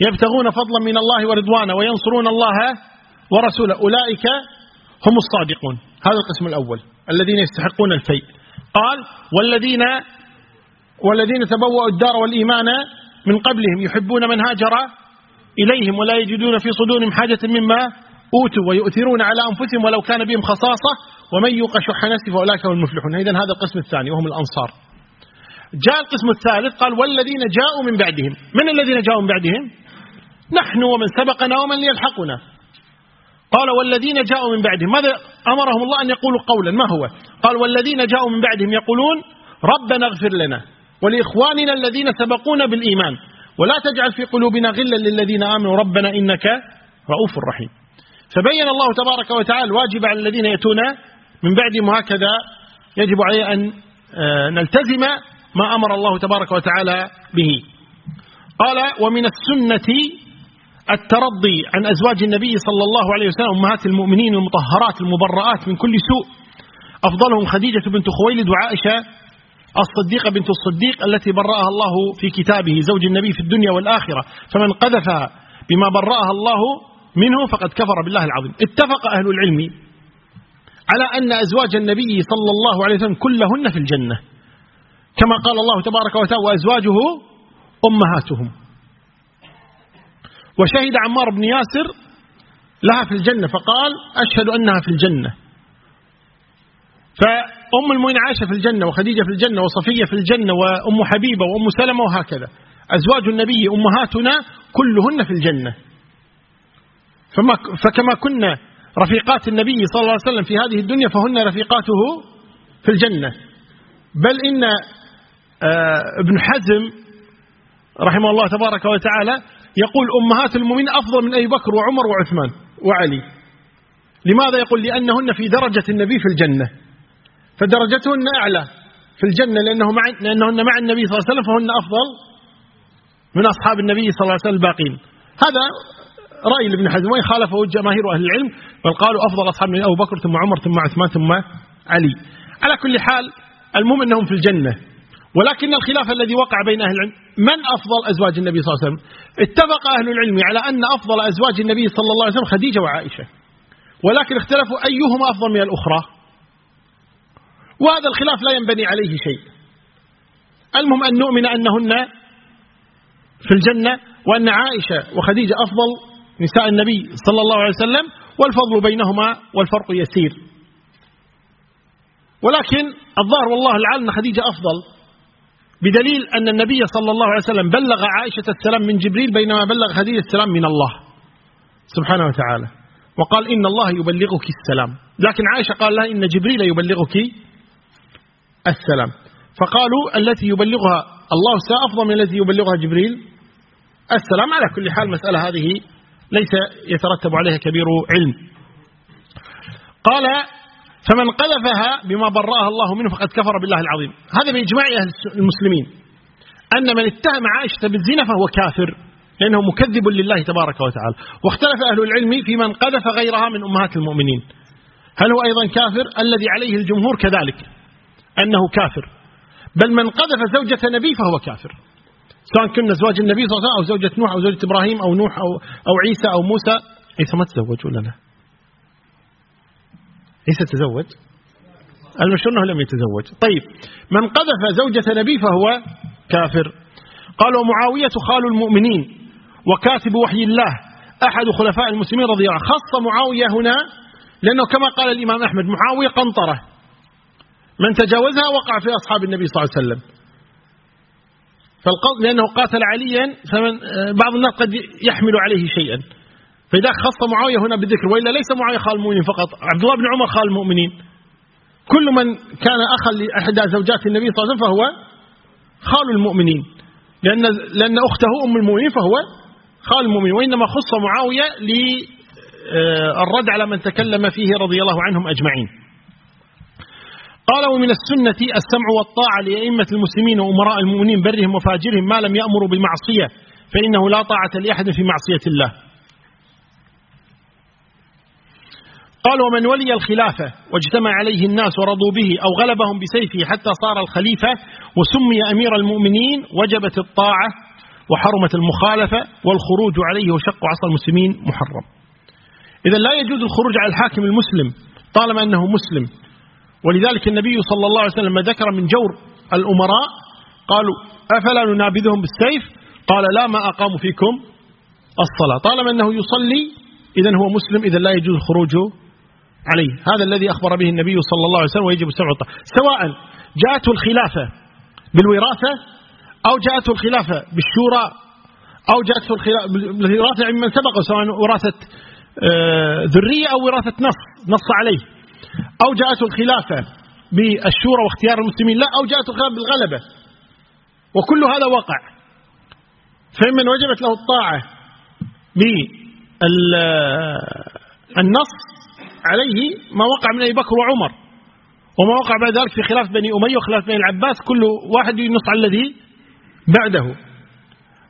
يبتغون فضلا من الله ورضوانا وينصرون الله ورسوله. أولئك هم الصادقون. هذا القسم الأول. الذين يستحقون الفيء قال والذين والذين تبوأوا الدار والإيمان من قبلهم يحبون من هاجر إليهم ولا يجدون في صدورهم حاجة مما أوتوا ويؤثرون على أنفسهم ولو كان بهم خصاصة ومن يوق شح نفسه فأولئك هم المفلحون. إذن هذا القسم الثاني وهم الأنصار. جاء القسم الثالث قال والذين جاءوا من بعدهم. من الذين جاءوا من بعدهم؟ نحن ومن سبقنا ومن يلحقنا. قال والذين جاءوا من بعدهم. ماذا أمرهم الله أن يقولوا قولا؟ ما هو؟ قال والذين جاءوا من بعدهم يقولون ربنا اغفر لنا ولإخواننا الذين سبقونا بالإيمان. ولا تجعل في قلوبنا غلا للذين آمنوا. ربنا إنك رؤوف رحيم. فبين الله تبارك وتعالى الواجب على الذين يأتون من بعدهم هكذا يجب عليه أن آه، نلتزم ما أمر الله تبارك وتعالى به. قال ومن السنة الترضي عن أزواج النبي صلى الله عليه وسلم أمهات المؤمنين المطهرات المبرآت من كل سوء. أفضلهم خديجة بنت خويلد وعائشة الصديقة بنت الصديق التي برأها الله في كتابه زوج النبي في الدنيا والآخرة. فمن قذفها بما برأها الله منه فقد كفر بالله العظيم. اتفق أهل العلم. على أن أزواج النبي صلى الله عليه وسلم كلهن في الجنة. كما قال الله تبارك وتعالى وأزواجه أمهاتهم. وشهد عمار بن ياسر لها في الجنة فقال أشهد أنها في الجنة. فأم المؤمنين عائشة في الجنة وخديجة في الجنة وصفية في الجنة وأم حبيبة وأم سلمة وهكذا. أزواج النبي أمهاتنا كلهن في الجنة. فما فكما كنا رفيقات النبي صلى الله عليه وسلم في هذه الدنيا فهن رفيقاته في الجنة. بل إن آه، ابن حزم رحمه الله تبارك وتعالى يقول أمهات المؤمنين أفضل من أبي بكر وعمر وعثمان وعلي. لماذا يقول؟ لأنهن في درجة النبي في الجنة. فدرجتهن أعلى في الجنة لأنه مع لأنهن مع النبي صلى الله عليه وسلم فهن أفضل من أصحاب النبي صلى الله عليه وسلم الباقين. هذا رأي لابن حزم وإن خالفه جماهير أهل العلم بل قالوا أفضل أصحاب أبو بكر ثم عمر ثم عثمان ثم علي. على كل حال المهم أنهم في الجنة ولكن الخلاف الذي وقع بين أهل العلم من أفضل أزواج النبي صلى الله عليه وسلم؟ اتفق أهل العلم على أن أفضل أزواج النبي صلى الله عليه وسلم خديجة وعائشة ولكن اختلفوا أيهما أفضل من الأخرى. وهذا الخلاف لا ينبني عليه شيء. المهم أن نؤمن أنهن في الجنة وأن عائشة وخديجة أفضل نساء النبي صلى الله عليه وسلم والفضل بينهما والفرق يسير. ولكن الظاهر والله العالم خديجة أفضل بدليل أن النبي صلى الله عليه وسلم بلغ عائشة السلام من جبريل بينما بلغ خديجة السلام من الله سبحانه وتعالى. وقال إن الله يبلغك السلام. لكن عائشة قال لها إن جبريل يبلغك السلام. فقالوا التي يبلغها الله أفضل من التي يبلغها جبريل. السلام على كل حال مسألة هذه ليس يترتب عليها كبير علم. قال فمن قذفها بما برأها الله منه فقد كفر بالله العظيم. هذا بإجماع أهل المسلمين. أن من اتهم عائشة بالزنا فهو كافر لأنه مكذب لله تبارك وتعالى. واختلف أهل العلم في من قذف غيرها من أمهات المؤمنين. هل هو أيضا كافر؟ الذي عليه الجمهور كذلك أنه كافر. بل من قذف زوجة نبي فهو كافر. سواء كنا زواج النبي صلى الله عليه وسلم أو زوجة نوح أو زوجة إبراهيم أو نوح أو, أو عيسى أو موسى. عيسى ما تزوج ولا لا عيسى تزوج؟ المشهور أنه لم يتزوج؟ طيب من قذف زوجة نبي فهو كافر. قالوا معاوية خال المؤمنين وكاتب وحي الله. أحد خلفاء المسلمين رضي الله عنه. خص معاوية هنا لأنه كما قال الإمام أحمد معاوية قنطرة. من تجاوزها وقع في أصحاب النبي صلى الله عليه وسلم. فالقصد لأنه قاتل عليا فمن بعض الناس قد يحمل عليه شيئا. فإذا خص معاوية هنا بالذكر وإلا ليس معاوية خال المؤمنين فقط عبد الله بن عمر خال المؤمنين. كل من كان أخا لأحدى زوجات النبي صلى الله عليه وسلم فهو خال المؤمنين. لأن, لأن أخته أم المؤمنين فهو خال المؤمنين وإنما خص معاوية للرد على من تكلم فيه رضي الله عنهم أجمعين. قال ومن السنة السمع والطاعة لأئمة المسلمين وأمراء المؤمنين برهم وفاجرهم ما لم يأمروا بالمعصية فإنه لا طاعة لأحد في معصية الله. قال ومن ولي الخلافة واجتمع عليه الناس ورضوا به أو غلبهم بسيفه حتى صار الخليفة وسمي أمير المؤمنين وجبت الطاعة وحرمت المخالفة والخروج عليه وشق عصا المسلمين محرم. إذا لا يجوز الخروج على الحاكم المسلم طالما أنه مسلم. ولذلك النبي صلى الله عليه وسلم ذكر من جور الأمراء قالوا أفلا ننابذهم بالسيف؟ قال لا ما أقاموا فيكم الصلاة. طالما أنه يصلي إذا هو مسلم إذا لا يجوز الخروج عليه. هذا الذي أخبر به النبي صلى الله عليه وسلم ويجب السمع سواء جاءته الخلافة بالوراثة أو جاءته الخلافة بالشورى أو جاءته الوراثة من سبق سواء وراثة آه، ذرية أو وراثة نص نص عليه. أو جاءته الخلافة بالشورى واختيار المسلمين. لا أو جاءته الخلافة بالغلبة. وكل هذا وقع. فمن وجبت له الطاعة بالنص عليه ما وقع من أبي بكر وعمر. وما وقع بعد ذلك في خلاف بني أمية وخلاف بني العباس. كل واحد ينص على الذي بعده.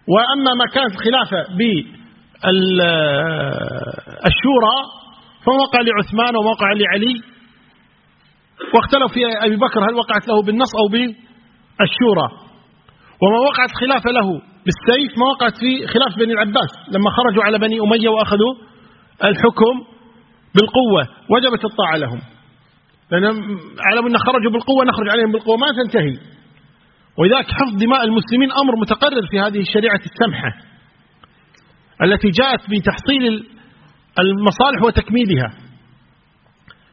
وأما ما كانت الخلافة بالشورى فوقع لعثمان ووقع لعلي. واختلف في أبي بكر هل وقعت له بالنص أو الشورى وما وقعت خلاف له بالسيف ما وقعت في خلاف بني العباس. لما خرجوا على بني أمية وأخذوا الحكم بالقوة وجبت الطاعة لهم. لأن علموا أن خرجوا بالقوة نخرج عليهم بالقوة ما تنتهي. ولذلك حفظ دماء المسلمين أمر متقرر في هذه الشريعة السمحة. التي جاءت بتحصيل المصالح وتكميلها.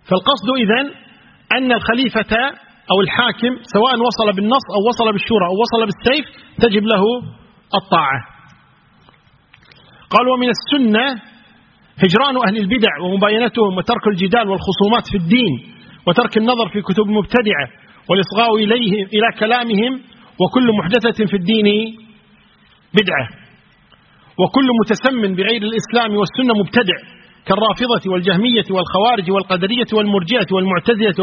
فالقصد إذن أن الخليفة أو الحاكم سواء وصل بالنص أو وصل بالشورى أو وصل بالسيف تجب له الطاعة. قال ومن السنة هجران أهل البدع ومباينتهم وترك الجدال والخصومات في الدين وترك النظر في كتب المبتدعة والإصغاء إليهم إلى كلامهم وكل محدثة في الدين بدعة. وكل متسم بغير الإسلام والسنة مبتدع. كالرافضة والجهمية والخوارج والقدرية والمرجئة والمعتزلة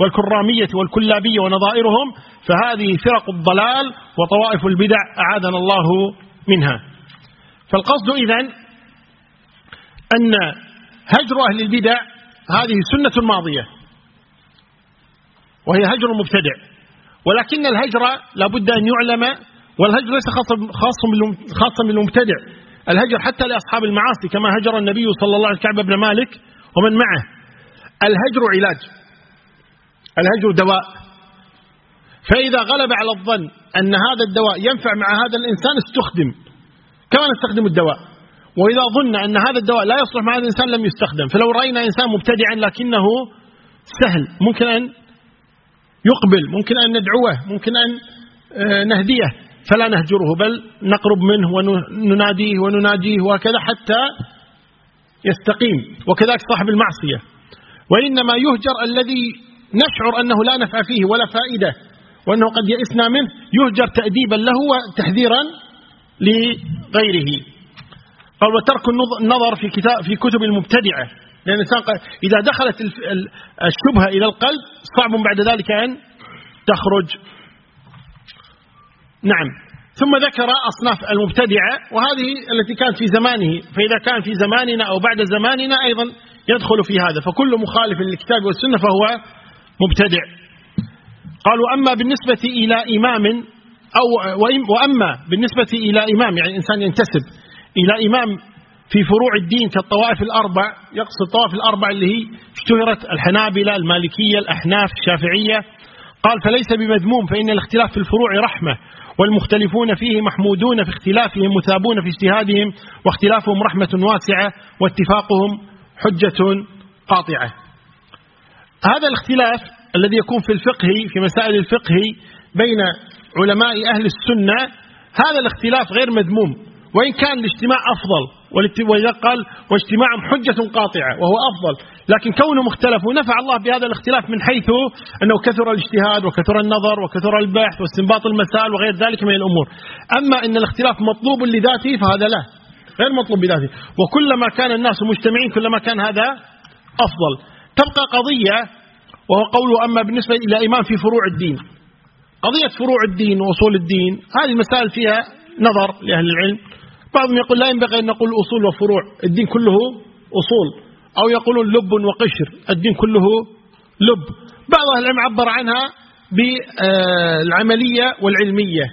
والكرامية والكلابية ونظائرهم فهذه فرق الضلال وطوائف البدع أعاذنا الله منها. فالقصد إذن أن هجر أهل البدع هذه سنة ماضية وهي هجر المبتدع ولكن الهجر لابد أن يعلم والهجر ليس خاصا بالمبتدع. الهجر حتى لأصحاب المعاصي كما هجر النبي صلى الله عليه وسلم كعب بن مالك ومن معه. الهجر علاج. الهجر دواء. فإذا غلب على الظن أن هذا الدواء ينفع مع هذا الإنسان استخدم. كما نستخدم الدواء. وإذا ظن أن هذا الدواء لا يصلح مع هذا الإنسان لم يستخدم. فلو رأينا إنسان مبتدعا لكنه سهل ممكن أن يقبل ممكن أن ندعوه ممكن أن آه، نهديه. فلا نهجره بل نقرب منه ونناديه ونناجيه وهكذا حتى يستقيم. وكذلك صاحب المعصية. وإنما يهجر الذي نشعر أنه لا نفع فيه ولا فائدة وأنه قد يئسنا منه يهجر تأديبا له وتحذيرا لغيره. قال وترك النظر في كتاب في كتب المبتدعة. لأن الإنسان إذا دخلت الشبهة إلى القلب صعب بعد ذلك أن تخرج. نعم. ثم ذكر أصناف المبتدعة وهذه التي كانت في زمانه. فإذا كان في زماننا أو بعد زماننا أيضا يدخل في هذا. فكل مخالف للكتاب والسنة فهو مبتدع. قالوا أما بالنسبة إلى إمام أو وأما بالنسبة إلى إمام يعني إنسان ينتسب إلى إمام في فروع الدين كالطوائف الأربع يقصد الطوائف الأربع اللي هي اشتهرت الحنابلة المالكية الأحناف الشافعية. قال فليس بمذموم فإن الاختلاف في الفروع رحمة. والمختلفون فيه محمودون في اختلافهم مثابون في اجتهادهم واختلافهم رحمة واسعة واتفاقهم حجة قاطعة. هذا الاختلاف الذي يكون في الفقه في مسائل الفقه بين علماء أهل السنة هذا الاختلاف غير مذموم وإن كان الاجتماع أفضل. ولذا قال واجتماعهم حجة قاطعة وهو أفضل. لكن كونه مختلف ونفع الله بهذا الاختلاف من حيث أنه كثر الاجتهاد وكثر النظر وكثر البحث واستنباط المسائل وغير ذلك من الأمور. أما أن الاختلاف مطلوب لذاته فهذا لا غير مطلوب بذاته. وكلما كان الناس مجتمعين كلما كان هذا أفضل. تبقى قضية وهو قوله أما بالنسبة إلى إمام في فروع الدين. قضية فروع الدين وأصول الدين هذه المسائل فيها نظر لأهل العلم. بعضهم يقول لا ينبغي أن نقول أصول وفروع الدين كله أصول. أو يقولون لب وقشر الدين كله لب. بعض أهل العلم عبر عنها بالعملية والعلمية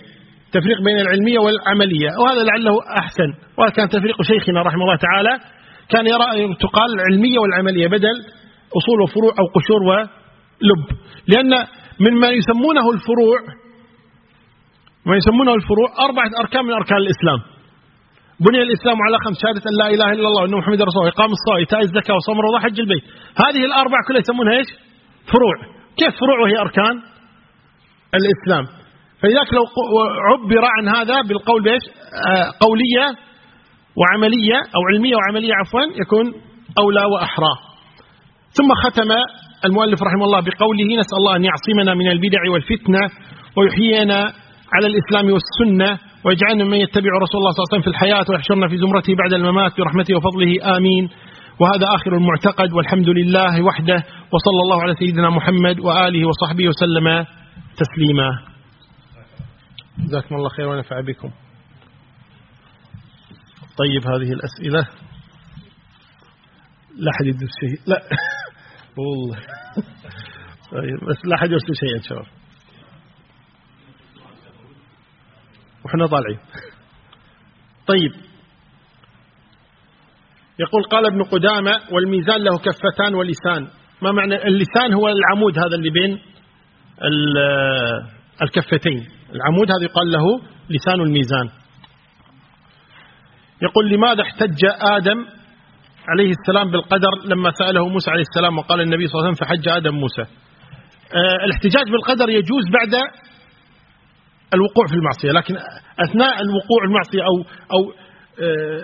تفريق بين العلمية والعملية وهذا لعله أحسن. وهذا كان تفريق شيخنا رحمه الله تعالى كان يرى تقال العلمية والعملية بدل أصول وفروع أو قشور ولب. لأن مما يسمونه الفروع ما يسمونه الفروع أربعة أركان من أركان الإسلام. بني الإسلام على خمس شهادة أن لا إله إلا الله وأن محمد رسول الله. إقام الصلاة إيتاء الزكاة وصوم رمضان حج البيت. هذه الأربع كلها يسمونها إيش؟ فروع. كيف فروع وهي أركان؟ الإسلام. فلذلك لو عبر عن هذا بالقول بإيش؟ آه، قولية وعملية أو علمية وعملية عفوا يكون أولى وأحرى. ثم ختم المؤلف رحمه الله بقوله نسأل الله أن يعصمنا من البدع والفتنة ويحيينا على الإسلام والسنة واجعلنا من يتبع رسول الله صلى الله عليه وسلم في الحياة ويحشرنا في زمرته بعد الممات برحمته وفضله. آمين. وهذا آخر المعتقد والحمد لله وحده وصلى الله على سيدنا محمد وآله وصحبه وسلم تسليما. جزاكم الله خير ونفع بكم. طيب هذه الأسئلة. لا أحد يدرس شيء. لا. والله. طيب بس لا أحد يرسل شيء إن شاء الله. وإحنا طالعين. طيب. يقول قال ابن قدامة والميزان له كفتان ولسان. ما معنى اللسان هو العمود هذا اللي بين الكفتين. العمود هذا يقال له لسان الميزان. يقول لماذا احتج آدم عليه السلام بالقدر لما سأله موسى عليه السلام وقال النبي صلى الله عليه وسلم فحج آدم موسى؟ آه، الاحتجاج بالقدر يجوز بعد الوقوع في المعصية لكن أثناء الوقوع المعصية أو, أو آه،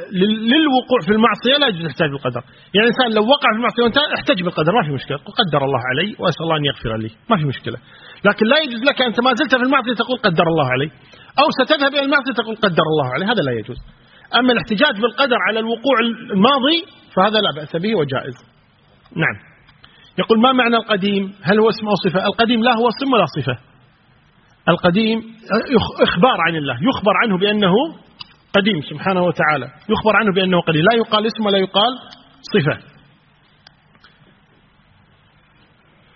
للوقوع في المعصية لا يجوز الاحتجاج بالقدر. يعني الإنسان لو وقع في المعصية وانت احتج بالقدر ما في مشكلة. قدر الله علي وأسأل الله أن يغفر لي. ما في مشكلة. لكن لا يجوز لك أنت ما زلت في المعصية تقول قدر الله علي. أو ستذهب إلى المعصية تقول قدر الله علي. هذا لا يجوز. أما الاحتجاج بالقدر على الوقوع الماضي فهذا لا بأس به وجائز. نعم. يقول ما معنى القديم؟ هل هو اسم أو صفة؟ القديم لا هو اسم ولا صفة. القديم إخبار عن الله يخبر عنه بأنه قديم سبحانه وتعالى يخبر عنه بأنه قديم لا يقال اسم ولا يقال صفة.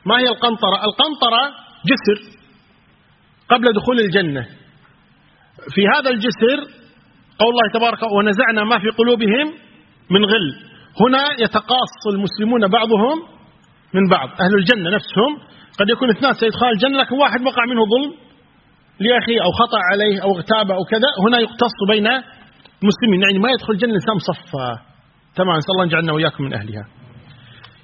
ما هي القنطرة؟ القنطرة جسر قبل دخول الجنة. في هذا الجسر قول الله تبارك ونزعنا ما في قلوبهم من غل. هنا يتقاص المسلمون بعضهم من بعض أهل الجنة نفسهم. قد يكون اثنان سيدخل الجنة لكن واحد وقع منه ظلم. لأخيه أو خطأ عليه أو اغتاب أو كذا هنا يقتص بين المسلمين يعني ما يدخل الجنة إنسان صفا. تمام نسأل الله أن يجعلنا وإياكم من أهلها.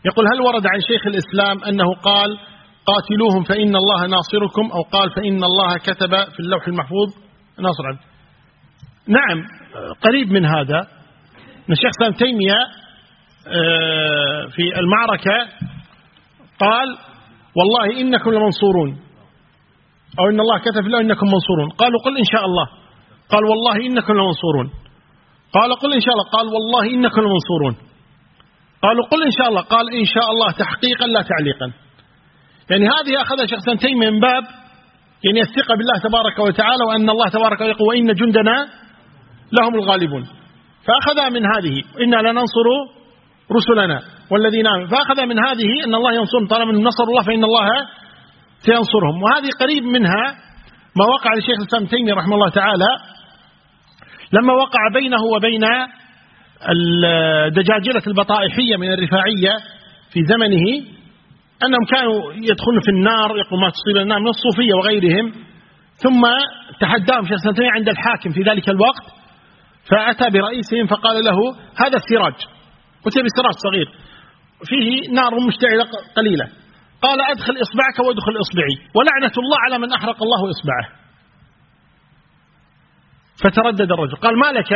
يقول هل ورد عن شيخ الإسلام أنه قال قاتلوهم فإن الله ناصركم أو قال فإن الله كتب في اللوح المحفوظ ناصر عبد نعم قريب من هذا. الشيخ سام تيمية آه، في المعركة قال والله إنكم لمنصورون. أو إن الله كتب له إنكم منصورون. قالوا قل إن شاء الله. قال والله إنكم لمنصورون. قال قل إن شاء الله. قال والله إنكم لمنصورون. قالوا قل إن شاء الله. قال إن شاء الله تحقيقا لا تعليقا. يعني هذه أخذها شيخ تيمية من باب يعني الثقة بالله تبارك وتعالى وأن الله تبارك وتعالى يقول وإن جندنا لهم الغالبون. فأخذ من هذه. إنا لننصر رسلنا والذين آمنوا. فأخذ من هذه أن الله ينصرهم. طالما نصر الله فإن الله سينصرهم. وهذه قريب منها ما وقع لشيخ الإسلام تيمية رحمه الله تعالى لما وقع بينه وبين الدجاجلة البطائحية من الرفاعية في زمنه أنهم كانوا يدخلون في النار يقول ما تصيب النار من الصوفية وغيرهم ثم تحداهم شيخ الإسلام تيمية عند الحاكم في ذلك الوقت فأتى برئيسهم فقال له هذا السراج أتي بسراج صغير فيه نار مشتعلة قليلة. قال أدخل إصبعك وادخل إصبعي. ولعنة الله على من أحرق الله إصبعه. فتردد الرجل. قال ما لك؟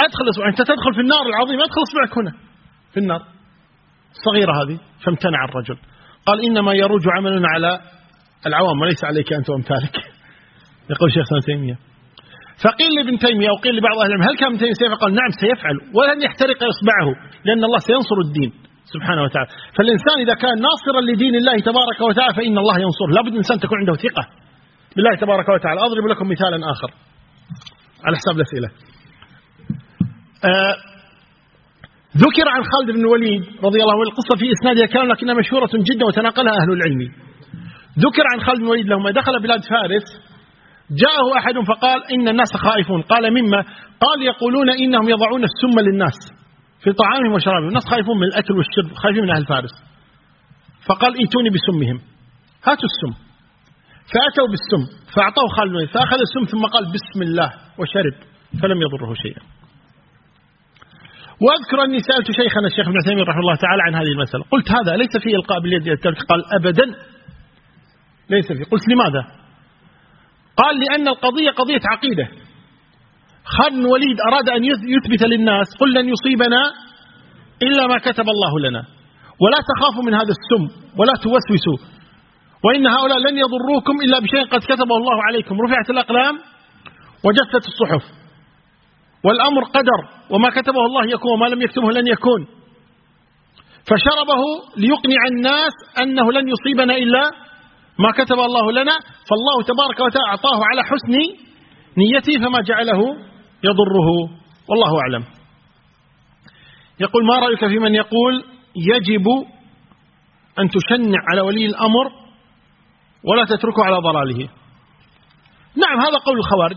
أدخل إصبعك أنت تدخل في النار العظيمة أدخل إصبعك هنا. في النار. الصغيرة هذه. فامتنع الرجل. قال إنما يروج عملنا على العوام. وليس عليك أنت وأمثالك. يقول شيخ سنة تيمية. فقيل لابن تيمية أو قيل لبعض أهل العلم هل كان ابن تيمية سيفعل قال نعم سيفعل. ولن يحترق إصبعه لأن الله سينصر الدين. سبحانه وتعالى. فالإنسان إذا كان ناصرا لدين الله تبارك وتعالى فإن الله ينصره. لابد الإنسان تكون عنده ثقة بالله تبارك وتعالى. أضرب لكم مثالا آخر على حساب الأسئلة. آه ذكر عن خالد بن الوليد رضي الله عنه القصة في إسنادها كان لكنها مشهورة جدا وتناقلها أهل العلم. ذكر عن خالد بن الوليد لما دخل بلاد فارس جاءه أحد فقال إن الناس خائفون. قال مما؟ قال يقولون إنهم يضعون السم للناس. في طعامهم وشرابهم. الناس خايفون من الأكل والشرب خايفين من أهل فارس. فقال ائتوني بسمهم. هاتوا السم. فأتوا بالسم. فأعطوه خالد فأخذ السم ثم قال بسم الله وشرب فلم يضره شيئا. وأذكر أني سألت شيخنا الشيخ ابن عثيمين رحمه الله تعالى عن هذه المسألة. قلت هذا ليس فيه إلقاء باليد قال ابدا ليس فيه. قلت لماذا؟ قال لأن القضية قضية عقيدة. خالد وليد أراد أن يثبت للناس قل لن يصيبنا إلا ما كتب الله لنا. ولا تخافوا من هذا السم ولا توسوسوا. وإن هؤلاء لن يضروكم إلا بشيء قد كتبه الله عليكم. رفعت الأقلام وجفت الصحف. والأمر قدر وما كتبه الله يكون وما لم يكتبه لن يكون. فشربه ليقنع الناس أنه لن يصيبنا إلا ما كتب الله لنا. فالله تبارك وتعالى أعطاه على حسن نيته فما جعله يضره. والله أعلم. يقول ما رأيك في من يقول يجب أن تشنع على ولي الأمر ولا تتركه على ضلاله. نعم هذا قول الخوارج.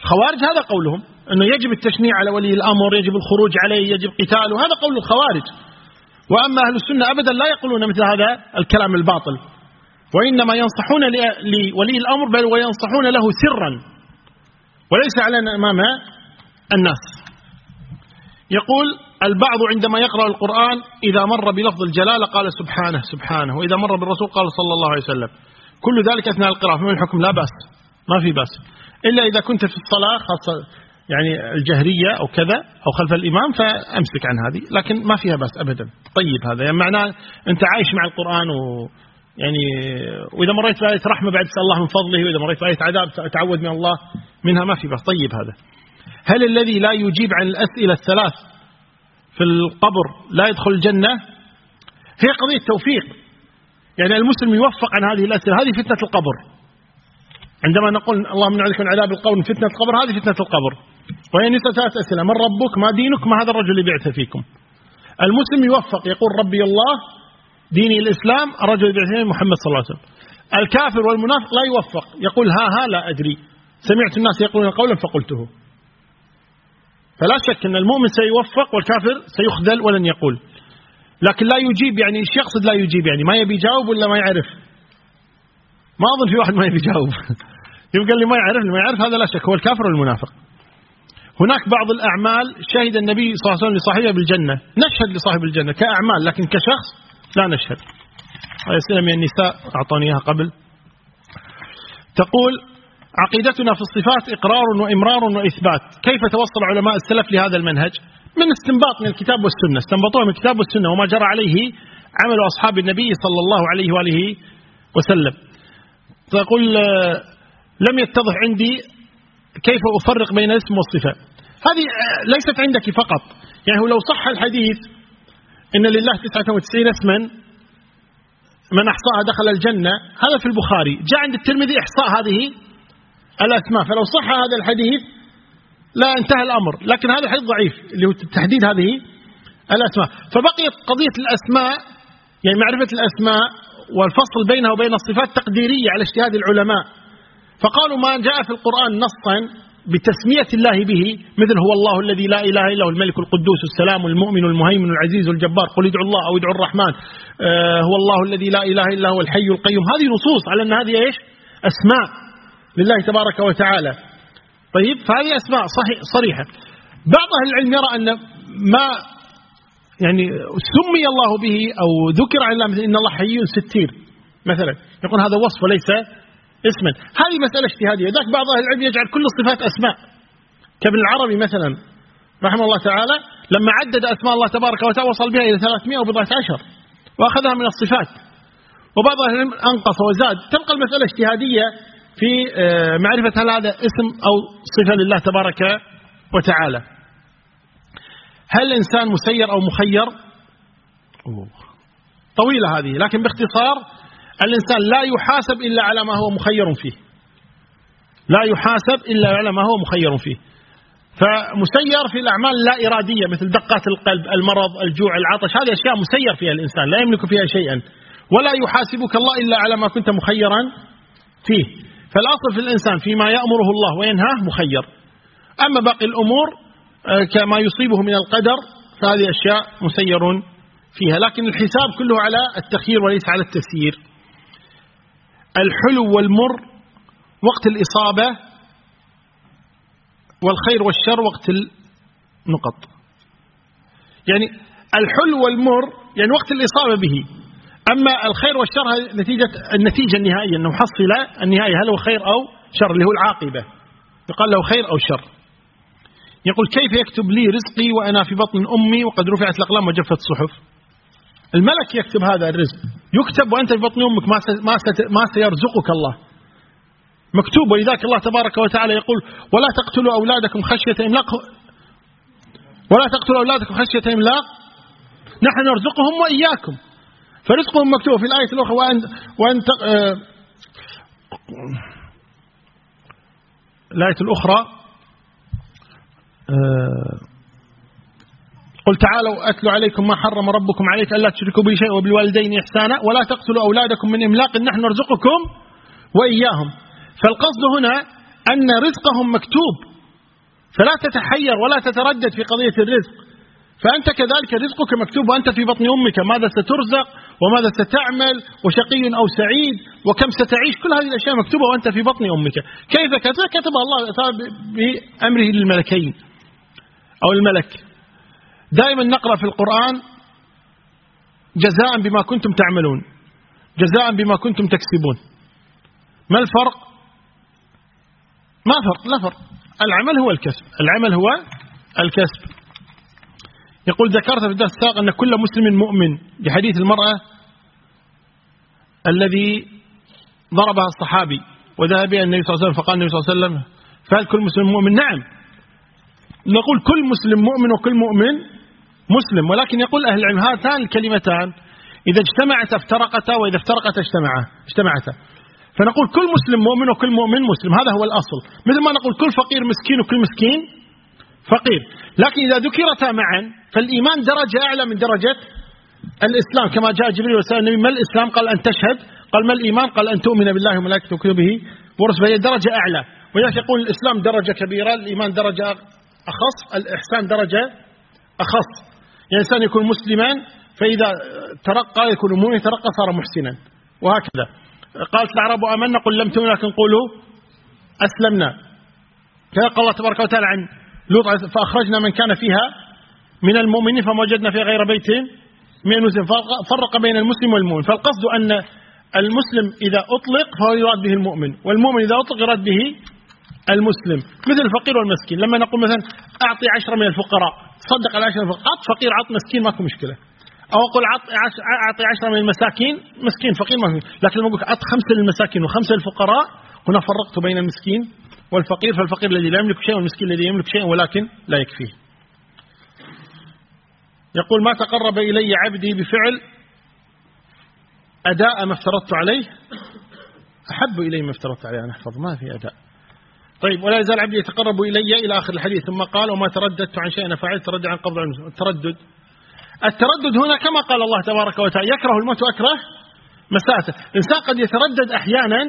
الخوارج هذا قولهم أنه يجب التشنيع على ولي الأمر يجب الخروج عليه يجب قتاله. هذا قول الخوارج. وأما أهل السنة أبدا لا يقولون مثل هذا الكلام الباطل. وإنما ينصحون لولي الأمر بل وينصحون له سرا. وليس علنا أمام الناس. يقول البعض عندما يقرأ القرآن إذا مر بلفظ الجلالة قال سبحانه سبحانه. وإذا مر بالرسول قال صلى الله عليه وسلم. كل ذلك أثناء القراءة فمن الحكم؟ لا بأس. ما في بأس. إلا إذا كنت في الصلاة خاصة يعني الجهرية أو كذا أو خلف الإمام فأمسك عن هذه. لكن ما فيها بأس أبدا. طيب هذا. يعني معناه أنت عايش مع القرآن و يعني وإذا مريت بآية رحمة بعد تسأل الله من فضله وإذا مريت بآية عذاب تعود من الله منها ما في بأس طيب هذا. هل الذي لا يجيب عن الأسئلة الثلاث في القبر لا يدخل الجنة؟ هي قضية توفيق. يعني المسلم يوفق عن هذه الأسئلة. هذه فتنة القبر. عندما نقول اللهم نعوذ من عذاب القبر فتنة القبر هذه فتنة القبر. وهي نسأل ثلاث أسئلة. من ربك؟ ما دينك؟ ما هذا الرجل اللي بعث فيكم. المسلم يوفق يقول ربي الله ديني الإسلام الرجل اللي بعث محمد صلى الله عليه وسلم. الكافر والمنافق لا يوفق. يقول ها ها لا أدري. سمعت الناس يقولون قولا فقلته. فلا شك أن المؤمن سيوفق والكافر سيخذل ولن يقول. لكن لا يجيب يعني إيش يقصد لا يجيب يعني ما يبي يجاوب ولا ما يعرف. ما أظن في واحد ما يبي يجاوب. يبقى اللي ما يعرف اللي ما يعرف هذا لا شك هو الكافر والمنافق. هناك بعض الأعمال شهد النبي صلى الله عليه وسلم لصاحبها بالجنة. نشهد لصاحب الجنة كأعمال لكن كشخص لا نشهد. هذه أسئلة من النساء أعطوني إياها قبل. تقول عقيدتنا في الصفات إقرار وإمرار وإثبات. كيف توصل علماء السلف لهذا المنهج؟ من استنباط من الكتاب والسنة. استنبطوها من الكتاب والسنة وما جرى عليه عمل أصحاب النبي صلى الله عليه وآله وسلم. تقول لم يتضح عندي كيف أفرق بين الاسم والصفة. هذه ليست عندك فقط. يعني لو صح الحديث إن لله 99 اسما من أحصاها دخل الجنة. هذا في البخاري. جاء عند الترمذي إحصاء هذه الأسماء. فلو صح هذا الحديث لا انتهى الأمر. لكن هذا الحديث ضعيف اللي هو تحديد هذه الأسماء. فبقيت قضية الأسماء يعني معرفة الأسماء والفصل بينها وبين الصفات تقديرية على اجتهاد العلماء. فقالوا ما جاء في القرآن نصا بتسمية الله به مثل هو الله الذي لا إله إلا هو الملك القدوس السلام المؤمن المهيمن العزيز الجبار قل ادعوا الله أو ادعوا الرحمن. آه هو الله الذي لا إله إلا هو الحي القيوم. هذه نصوص على أن هذه إيش؟ أسماء لله تبارك وتعالى. طيب فهذه أسماء صحيح صريحة. بعض أهل العلم يرى أن ما يعني سمي الله به أو ذكر عن الله مثل إن الله حي ستير مثلا. يقول هذا وصف وليس اسما هذه مسألة اجتهادية. ذاك بعض أهل العلم يجعل كل الصفات أسماء. كابن العربي مثلا رحمه الله تعالى لما عدد أسماء الله تبارك وتعالى وصل بها إلى 300 وبضعة عشر وأخذها من الصفات. وبعض أهل العلم أنقص وزاد. تبقى المسألة اجتهادية في آه، معرفة هل هذا اسم أو صفة لله تبارك وتعالى. هل الإنسان مسير أو مخير؟ طويلة هذه لكن باختصار الإنسان لا يحاسب إلا على ما هو مخير فيه. لا يحاسب إلا على ما هو مخير فيه. فمسير في الأعمال لا إرادية مثل دقات القلب المرض الجوع العطش هذه أشياء مسير فيها الإنسان لا يملك فيها شيئا. ولا يحاسبك الله إلا على ما كنت مخيرا فيه. فالأصل في الإنسان فيما يأمره الله وينهاه مخير. أما باقي الأمور آه، كما يصيبه من القدر فهذه أشياء مسير فيها. لكن الحساب كله على التخيير وليس على التسيير الحلو والمر وقت الإصابة والخير والشر وقت النقط. يعني الحلو والمر يعني وقت الإصابة به. أما الخير والشر نتيجة النتيجة النهائية أنه حصل النهاية هل هو خير أو شر اللي هو العاقبة. يقال له خير أو شر. يقول كيف يكتب لي رزقي وأنا في بطن أمي وقد رفعت الأقلام وجفت الصحف؟ الملك يكتب هذا الرزق. يكتب وأنت في بطن أمك ما ما سيرزقك الله. مكتوب ولذلك الله تبارك وتعالى يقول ولا تقتلوا أولادكم خشية إملاق. ولا تقتلوا أولادكم خشية إملاق. نحن نرزقهم وإياكم. فرزقهم مكتوب في الآية الأخرى وأن, وأن آه الآية الأخرى آه قل تعالوا أتلوا عليكم ما حرم ربكم عليك ألا تشركوا به شيء وبالوالدين إحسانا ولا تقتلوا أولادكم من إملاق نحن نرزقكم وإياهم. فالقصد هنا أن رزقهم مكتوب فلا تتحير ولا تتردد في قضية الرزق. فأنت كذلك رزقك مكتوب وأنت في بطن أمك ماذا سترزق وماذا ستعمل وشقي أو سعيد وكم ستعيش كل هذه الأشياء مكتوبة وأنت في بطن أمك. كيف كتب؟ كتب الله بأمره للملكين أو الملك. دائما نقرأ في القرآن جزاء بما كنتم تعملون جزاء بما كنتم تكسبون. ما الفرق؟ ما فرق لا فرق. العمل هو الكسب العمل هو الكسب. يقول ذكرت في الدرس السابق أن كل مسلم مؤمن بحديث المرأة الذي ضربها الصحابي وذهب بها النبي صلى الله عليه وسلم فقال النبي صلى الله عليه وسلم فهل كل مسلم مؤمن؟ نعم. نقول كل مسلم مؤمن وكل مؤمن مسلم ولكن يقول أهل العلم هاتان الكلمتان إذا اجتمعتا افترقتا وإذا افترقتا اجتمعا اجتمعتا. فنقول كل مسلم مؤمن وكل مؤمن مسلم هذا هو الأصل. مثل ما نقول كل فقير مسكين وكل مسكين فقير. لكن إذا ذكرتا معا فالإيمان درجة أعلى من درجة الإسلام. كما جاء جبريل وسأل النبي ما الإسلام؟ قال أن تشهد. قال ما الإيمان؟ قال أن تؤمن بالله وملائكته وكتبه ورسله. هي درجة أعلى. ولذلك يقول الإسلام درجة كبيرة الإيمان درجة أخص الإحسان درجة أخص. يعني إنسان يكون مسلما فإذا ترقى يكون مؤمن ترقى صار محسنا. وهكذا. قالت الأعراب آمنا قل لم تؤمنوا لكن قولوا أسلمنا. كذا قال الله تبارك وتعالى عن لوط فأخرجنا من كان فيها من المؤمنين فما وجدنا فيها غير بيت من المسلم فرق بين المسلم والمؤمن. فالقصد أن المسلم إذا أطلق فهو يراد به المؤمن والمؤمن إذا أطلق يراد به المسلم مثل الفقير والمسكين. لما نقول مثلا أعطي عشرة من الفقراء صدق على عشرة الفقراء. عط فقير عط مسكين ماكو مشكلة. أو أقول أعطي عشرة من المساكين مسكين فقير ما لكن لما أقول عط خمسة للمساكين وخمسة للفقراء هنا فرقت بين المسكين والفقير. فالفقير الذي لا يملك شيء والمسكين الذي يملك شيء ولكن لا يكفيه. يقول ما تقرب إلي عبدي بفعل أداء ما افترضت عليه أحب إلي ما افترضت عليه. أن أحفظ ما في أداء. طيب ولا يزال عبدي يتقرب إلي إلى آخر الحديث ثم قال وما ترددت عن شيء فعلت تردد عن قبض التردد. التردد هنا كما قال الله تبارك وتعالى يكره الموت وأكره مساته. الإنسان قد يتردد أحيانا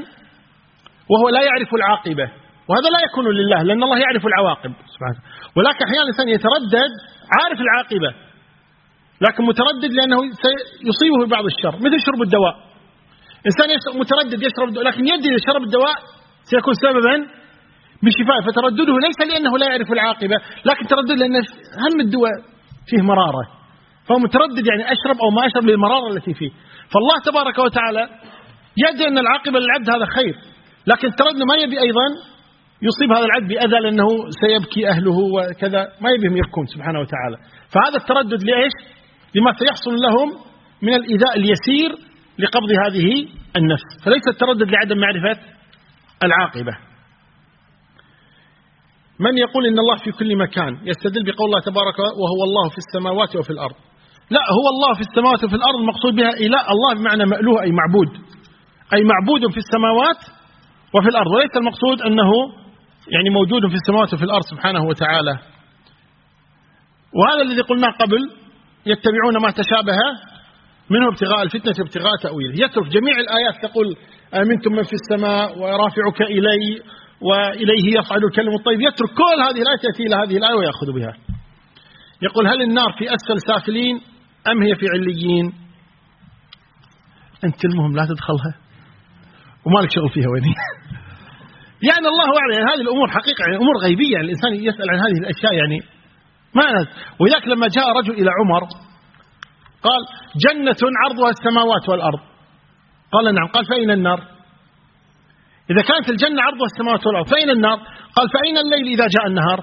وهو لا يعرف العاقبة وهذا لا يكون لله لأن الله يعرف العواقب. سبحانه ولكن أحيانا الإنسان يتردد عارف العاقبة لكن متردد لأنه سيصيبه بعض الشر مثل شرب الدواء. إنسان متردد يشرب الدواء لكن يدري شرب الدواء سيكون سببا بشفاء فتردده ليس لأنه لا يعرف العاقبة لكن تردد لأن هم الدواء فيه مرارة. فهو متردد يعني أشرب أو ما أشرب للمرارة التي فيه. فالله تبارك وتعالى يدري أن العاقبة للعبد هذا خير لكن التردد ما يبي أيضا يصيب هذا العبد بأذى لأنه سيبكي أهله وكذا ما يبيهم يبكون سبحانه وتعالى. فهذا التردد لإيش؟ لما سيحصل لهم من الإيذاء اليسير لقبض هذه النفس. فليس التردد لعدم معرفة العاقبة. من يقول إن الله في كل مكان يستدل بقول الله تبارك وهو الله في السماوات وفي الأرض. لا هو الله في السماوات وفي الأرض المقصود بها إله الله بمعنى مألوه أي معبود. أي معبود في السماوات وفي الأرض. وليس المقصود أنه يعني موجود في السماوات وفي الأرض سبحانه وتعالى. وهذا الذي قلناه قبل يتبعون ما تشابه منه ابتغاء الفتنة ابتغاء تأويله. يترك جميع الآيات تقول آمنتم من في السماء ورافعك إلي وإليه يصعد الكلم الطيب. يترك كل هذه الآية تأتي إلى هذه الآية ويأخذ بها. يقول هل النار في أسفل سافلين أم هي في عليين؟ أنت المهم لا تدخلها. وما لك شغل فيها وين يعني الله أعلم يعني هذه الأمور حقيقة يعني أمور غيبية. يعني الإنسان يسأل عن هذه الأشياء يعني ما ولذلك لما جاء رجل إلى عمر قال جنة عرضها السماوات والأرض. قال نعم قال فأين النار؟ إذا كانت الجنة عرضها السماوات والأرض فأين النار؟ قال فأين الليل إذا جاء النهار؟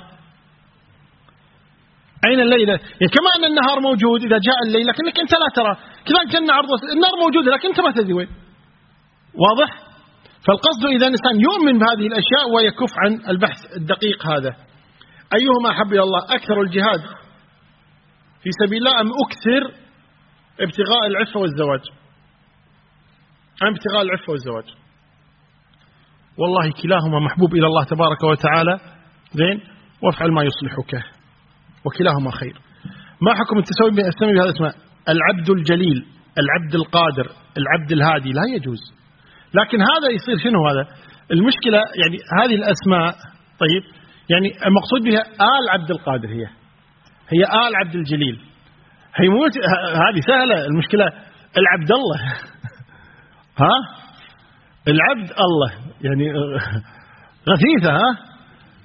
أين الليل؟ يعني كما أن النهار موجود إذا جاء الليل لكنك أنت لا ترى. كذا الجنة عرضها النار موجودة لكن أنت ما تدري وين. واضح؟ فالقصد إذا الإنسان يؤمن بهذه الأشياء ويكف عن البحث الدقيق هذا. أيهما أحب إلى الله؟ أكثر الجهاد في سبيل الله أم أكثر ابتغاء العفة والزواج؟ أم ابتغاء العفة والزواج؟ والله كلاهما محبوب إلى الله تبارك وتعالى. زين؟ وافعل ما يصلحك. وكلاهما خير. ما حكم التسوي بأسمي بهذا الاسماء العبد الجليل العبد القادر العبد الهادي. لا يجوز. لكن هذا يصير شنو هذا؟ المشكلة يعني هذه الأسماء طيب يعني المقصود بها آل عبد القادر هي. هي آل عبد الجليل. هي مو هذه سهلة المشكلة. العبد الله. ها؟ العبد الله. يعني غثيثة ها؟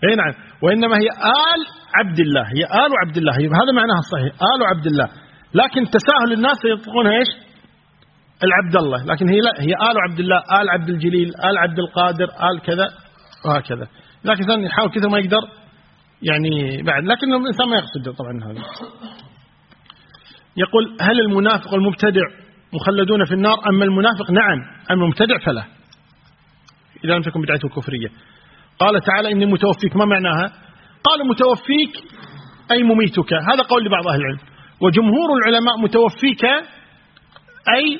اي نعم. وإنما هي آل عبد الله. هي آل عبد الله. هذا معناها الصحيح. آل عبد الله. لكن تساهل الناس يطلقونها إيش؟ العبد الله. لكن هي لا. هي آل عبد الله آل عبد الجليل آل عبد القادر آل كذا وهكذا. لكن ثاني يحاول كثر ما يقدر يعني بعد. لكن الإنسان ما يقصد طبعا هذا. يقول هل المنافق والمبتدع مخلدون في النار؟ أما المنافق نعم. أما المبتدع فلا. إذا لم تكن بدعته كفرية قال تعالى إني متوفيك. ما معناها؟ قال متوفيك أي مميتك. هذا قول لبعض أهل العلم. وجمهور العلماء متوفيك أي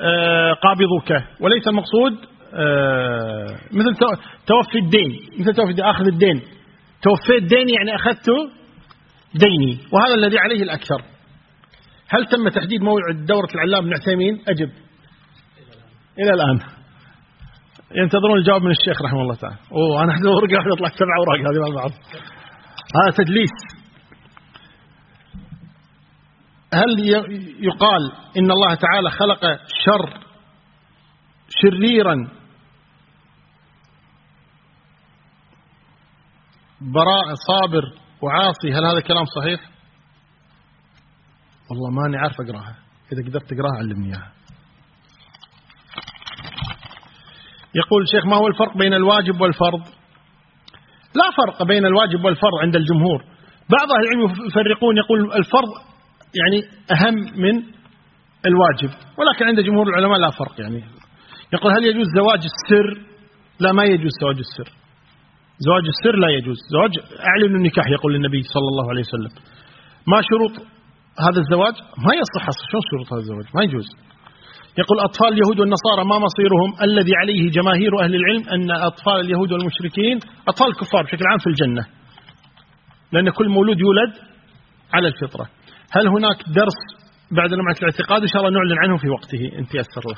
آه، قابضك وليس المقصود آه، مثل توفي الدين. مثل توفي الدين أخذ الدين. توفيت ديني يعني أخذت ديني. وهذا الذي عليه الأكثر. هل تم تحديد موعد دورة العلام بن عثيمين؟ أجب. إلى الآن. ينتظرون الجواب من الشيخ رحمه الله تعالى. أوه أنا أحد ورقة واحدة طلعت سبع أوراق هذه مع بعض. هذا تدليس. هل يقال إن الله تعالى خلق شر شريرا براء صابر وعاصي؟ هل هذا كلام صحيح؟ والله ماني عارف أقراها. إذا قدرت تقراها علمني إياها. يقول الشيخ ما هو الفرق بين الواجب والفرض؟ لا فرق بين الواجب والفرض عند الجمهور. بعض أهل العلم يفرقون يقول الفرض يعني أهم من الواجب ولكن عند جمهور العلماء لا فرق يعني. يقول هل يجوز زواج السر؟ لا ما يجوز زواج السر. زواج السر لا يجوز. زواج أعلن النكاح يقول النبي صلى الله عليه وسلم. ما شروط هذا الزواج؟ ما يصح شو شروط هذا الزواج؟ ما يجوز. يقول أطفال اليهود والنصارى ما مصيرهم الذي عليه جماهير أهل العلم أن أطفال اليهود والمشركين أطفال الكفار بشكل عام في الجنة. لأن كل مولود يولد على الفطرة. هل هناك درس بعد لمعة الاعتقاد؟ إن شاء الله نعلن عنه في وقته إن تيسر له.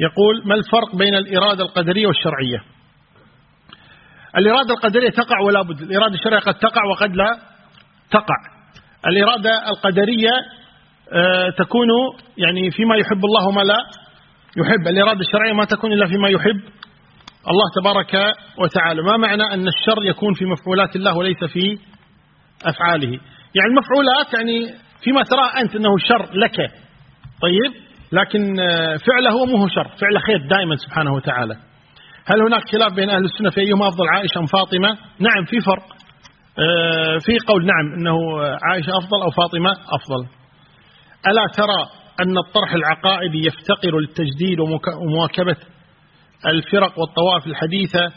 يقول ما الفرق بين الإرادة القدرية والشرعية؟ الإرادة القدرية تقع ولا بد. الإرادة الشرعية قد تقع وقد لا تقع. الإرادة القدرية تكون يعني فيما يحب الله وما لا يحب. الإرادة الشرعية ما تكون إلا فيما يحب الله تبارك وتعالى. ما معنى أن الشر يكون في مفعولات الله وليس في أفعاله؟ يعني المفعولات يعني فيما ترى أنت أنه شر لك. طيب؟ لكن آه، فعله مو هو شر فعل خير دائما سبحانه وتعالى. هل هناك خلاف بين أهل السنة في أيهما أفضل عائشة أم فاطمة؟ نعم في فرق. آه، في قول نعم أنه عائشة أفضل أو فاطمة أفضل. ألا ترى أن الطرح العقائدي يفتقر للتجديد ومواكبة الفرق والطوائف الحديثة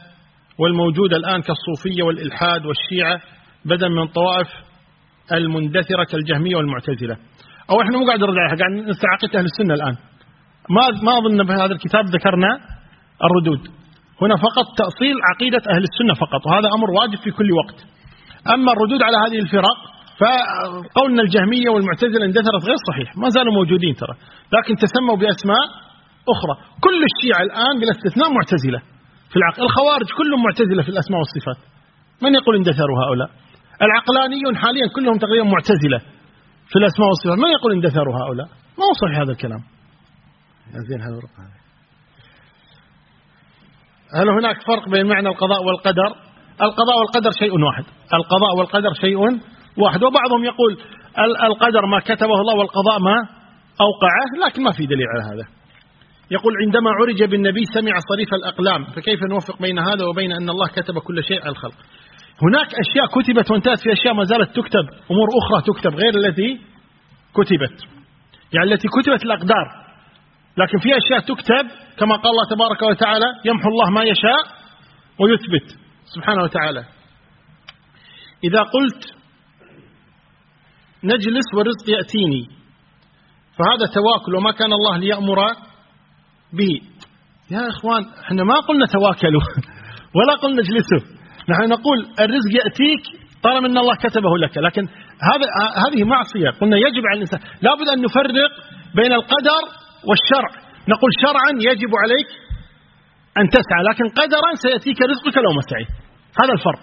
والموجودة الآن كالصوفية والإلحاد والشيعة بدلا من طوائف المندثرة كالجهمية والمعتزلة. أو إحنا مو قاعد نرد عليها قاعد نستعقد أهل السنة الآن. ما ما أظن بهذا الكتاب ذكرنا الردود. هنا فقط تأصيل عقيدة أهل السنة فقط وهذا أمر واجب في كل وقت. أما الردود على هذه الفرق فقولنا الجهمية والمعتزلة اندثرت غير صحيح ما زالوا موجودين ترى لكن تسموا بأسماء أخرى. كل الشيعة الآن بلا استثناء معتزلة في العقل. الخوارج كلهم معتزلة في الأسماء والصفات. من يقول اندثروا هؤلاء؟ العقلانيون حاليا كلهم تقريبا معتزلة في الأسماء والصفات. من يقول اندثروا هؤلاء؟ ما هو صحيح هذا الكلام. زين هذا هل هناك فرق بين معنى القضاء والقدر؟ القضاء والقدر شيء واحد. القضاء والقدر شيء واحد. وبعضهم يقول القدر ما كتبه الله والقضاء ما أوقعه لكن ما في دليل على هذا. يقول عندما عرج بالنبي سمع صريف الأقلام فكيف نوفق بين هذا وبين أن الله كتب كل شيء على الخلق؟ هناك أشياء كتبت وانتهت في أشياء ما زالت تكتب أمور أخرى تكتب غير التي كتبت. يعني التي كتبت الأقدار. لكن في أشياء تكتب كما قال الله تبارك وتعالى يمحو الله ما يشاء ويثبت سبحانه وتعالى. إذا قلت نجلس والرزق يأتيني. فهذا تواكل وما كان الله ليأمر به. يا إخوان إحنا ما قلنا تواكلوا ولا قلنا اجلسوا. نحن نقول الرزق يأتيك طالما أن الله كتبه لك. لكن هذا هذه معصية. قلنا يجب على الإنسان لابد أن نفرق بين القدر والشرع. نقول شرعا يجب عليك أن تسعى لكن قدرا سيأتيك رزقك لو ما سعيت. هذا الفرق.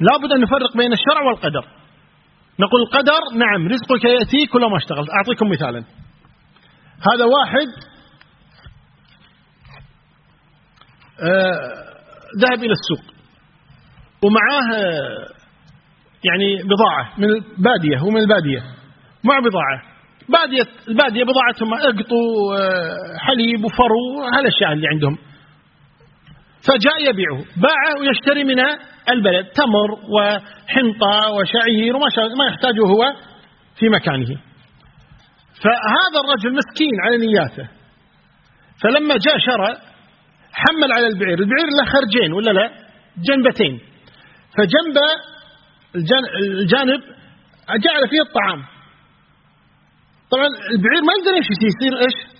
لابد أن نفرق بين الشرع والقدر. نقول القدر نعم رزقك يأتيك ولو ما اشتغلت. أعطيكم مثالا. هذا واحد آه، ذهب إلى السوق. ومعاه آه، يعني بضاعة من البادية ومن البادية. مع بضاعة. بادية البادية بضاعتهم آه، حليب وفرو هالاشياء اللي عندهم. فجاء يبيعه باعه ويشتري من البلد تمر وحنطة وشعير وما ما يحتاجه هو في مكانه. فهذا الرجل مسكين على نياته. فلما جاء شرى حمل على البعير. البعير له خرجين ولا لا؟ جنبتين. فجنب الجانب جعل فيه الطعام. طبعا البعير ما يقدر يمشي يصير إيش؟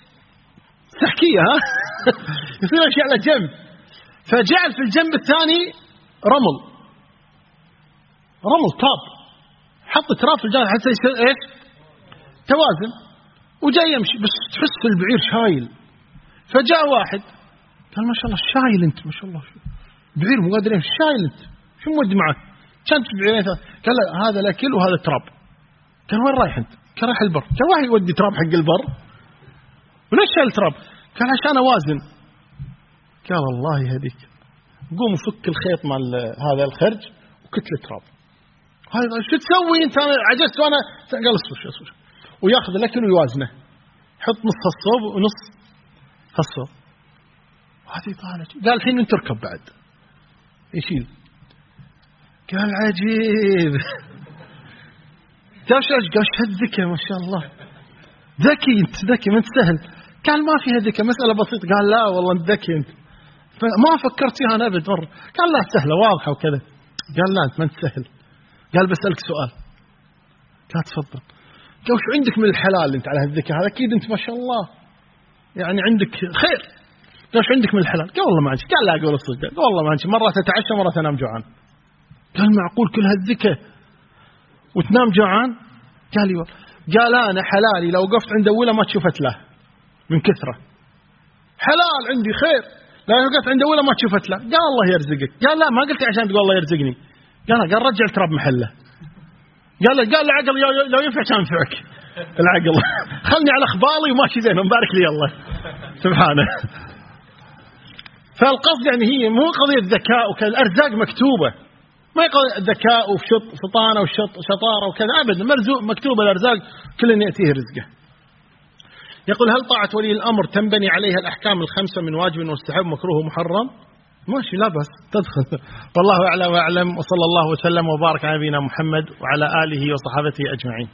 تحكية ها؟ يصير يمشي على جنب. فجعل في الجنب الثاني رمل. رمل تراب حط تراب في الجانب حتى يصير إيش؟ توازن. وجاي يمشي بس تحس البعير شايل. فجاء واحد قال ما شاء الله شايل أنت ما شاء الله. بعير مو قادر شايل أنت. شو مودي معك؟ كم بعيرين قال هذا الاكل وهذا تراب. قال وين رايح أنت؟ قال رايح البر. قال واحد يودي تراب حق البر. وليش شايل تراب؟ قال عشان أوازن. قال الله يهديك. قوم فك الخيط مال هذا الخرج وكتله تراب هذا شو تسوي أنت؟ أنا عجزت وأنا قال اصبر اصبر وياخذ الأكل ويوازنه. حط نص الصوب ونص الصوب. هذه طالت. قال الحين انت اركب بعد. يشيل. قال عجيب. قال شو قال شو الذكاء ما شاء الله. ذكي أنت ذكي ما انت سهل قال ما فيها ذكاء مسألة بسيطة. قال لا والله أنت ذكي أنت. ما فكرت فيها أنا أبد. مرة قال لا سهلة واضحة وكذا. قال لا انت ما انت سهل. قال بسألك سؤال. قال تفضل. قال وش عندك من الحلال أنت على هالذكاء هذا أكيد أنت ما شاء الله. يعني عندك خير. قال وش عندك من الحلال؟ قال والله ما عندي. قال لا أقول الصدق. قال والله ما عندي. مرة تتعشى مرة تنام جوعان. قال معقول كل هالذكاء وتنام جوعان؟ قال لي قال أنا حلالي لو وقفت عند أوله ما تشوفت له. من كثرة. حلال عندي خير. لا وقفت عند اوله ما تشوفت له قال الله يرزقك. قال لا ما قلت عشان تقول الله يرزقني. قال قال رجع التراب محله. قال قال العقل لو ينفع كان ينفعك. العقل. خلني على اخبالي وماشي زين مبارك لي الله. سبحانه. فالقصد يعني هي مو قضية ذكاء وكذا الارزاق مكتوبة. ما يقول ذكاء وشط فطانة وشطارة وكذا أبدا. مرزوق مكتوب الأرزاق كل يأتيه رزقه. يقول هل طاعة ولي الأمر تنبني عليها الأحكام الخمسة من واجب واستحب مكروه ومحرم ماشي لا بس تدخل. والله أعلم وأعلم. وصلى الله وسلم وبارك على نبينا محمد وعلى آله وصحابته أجمعين.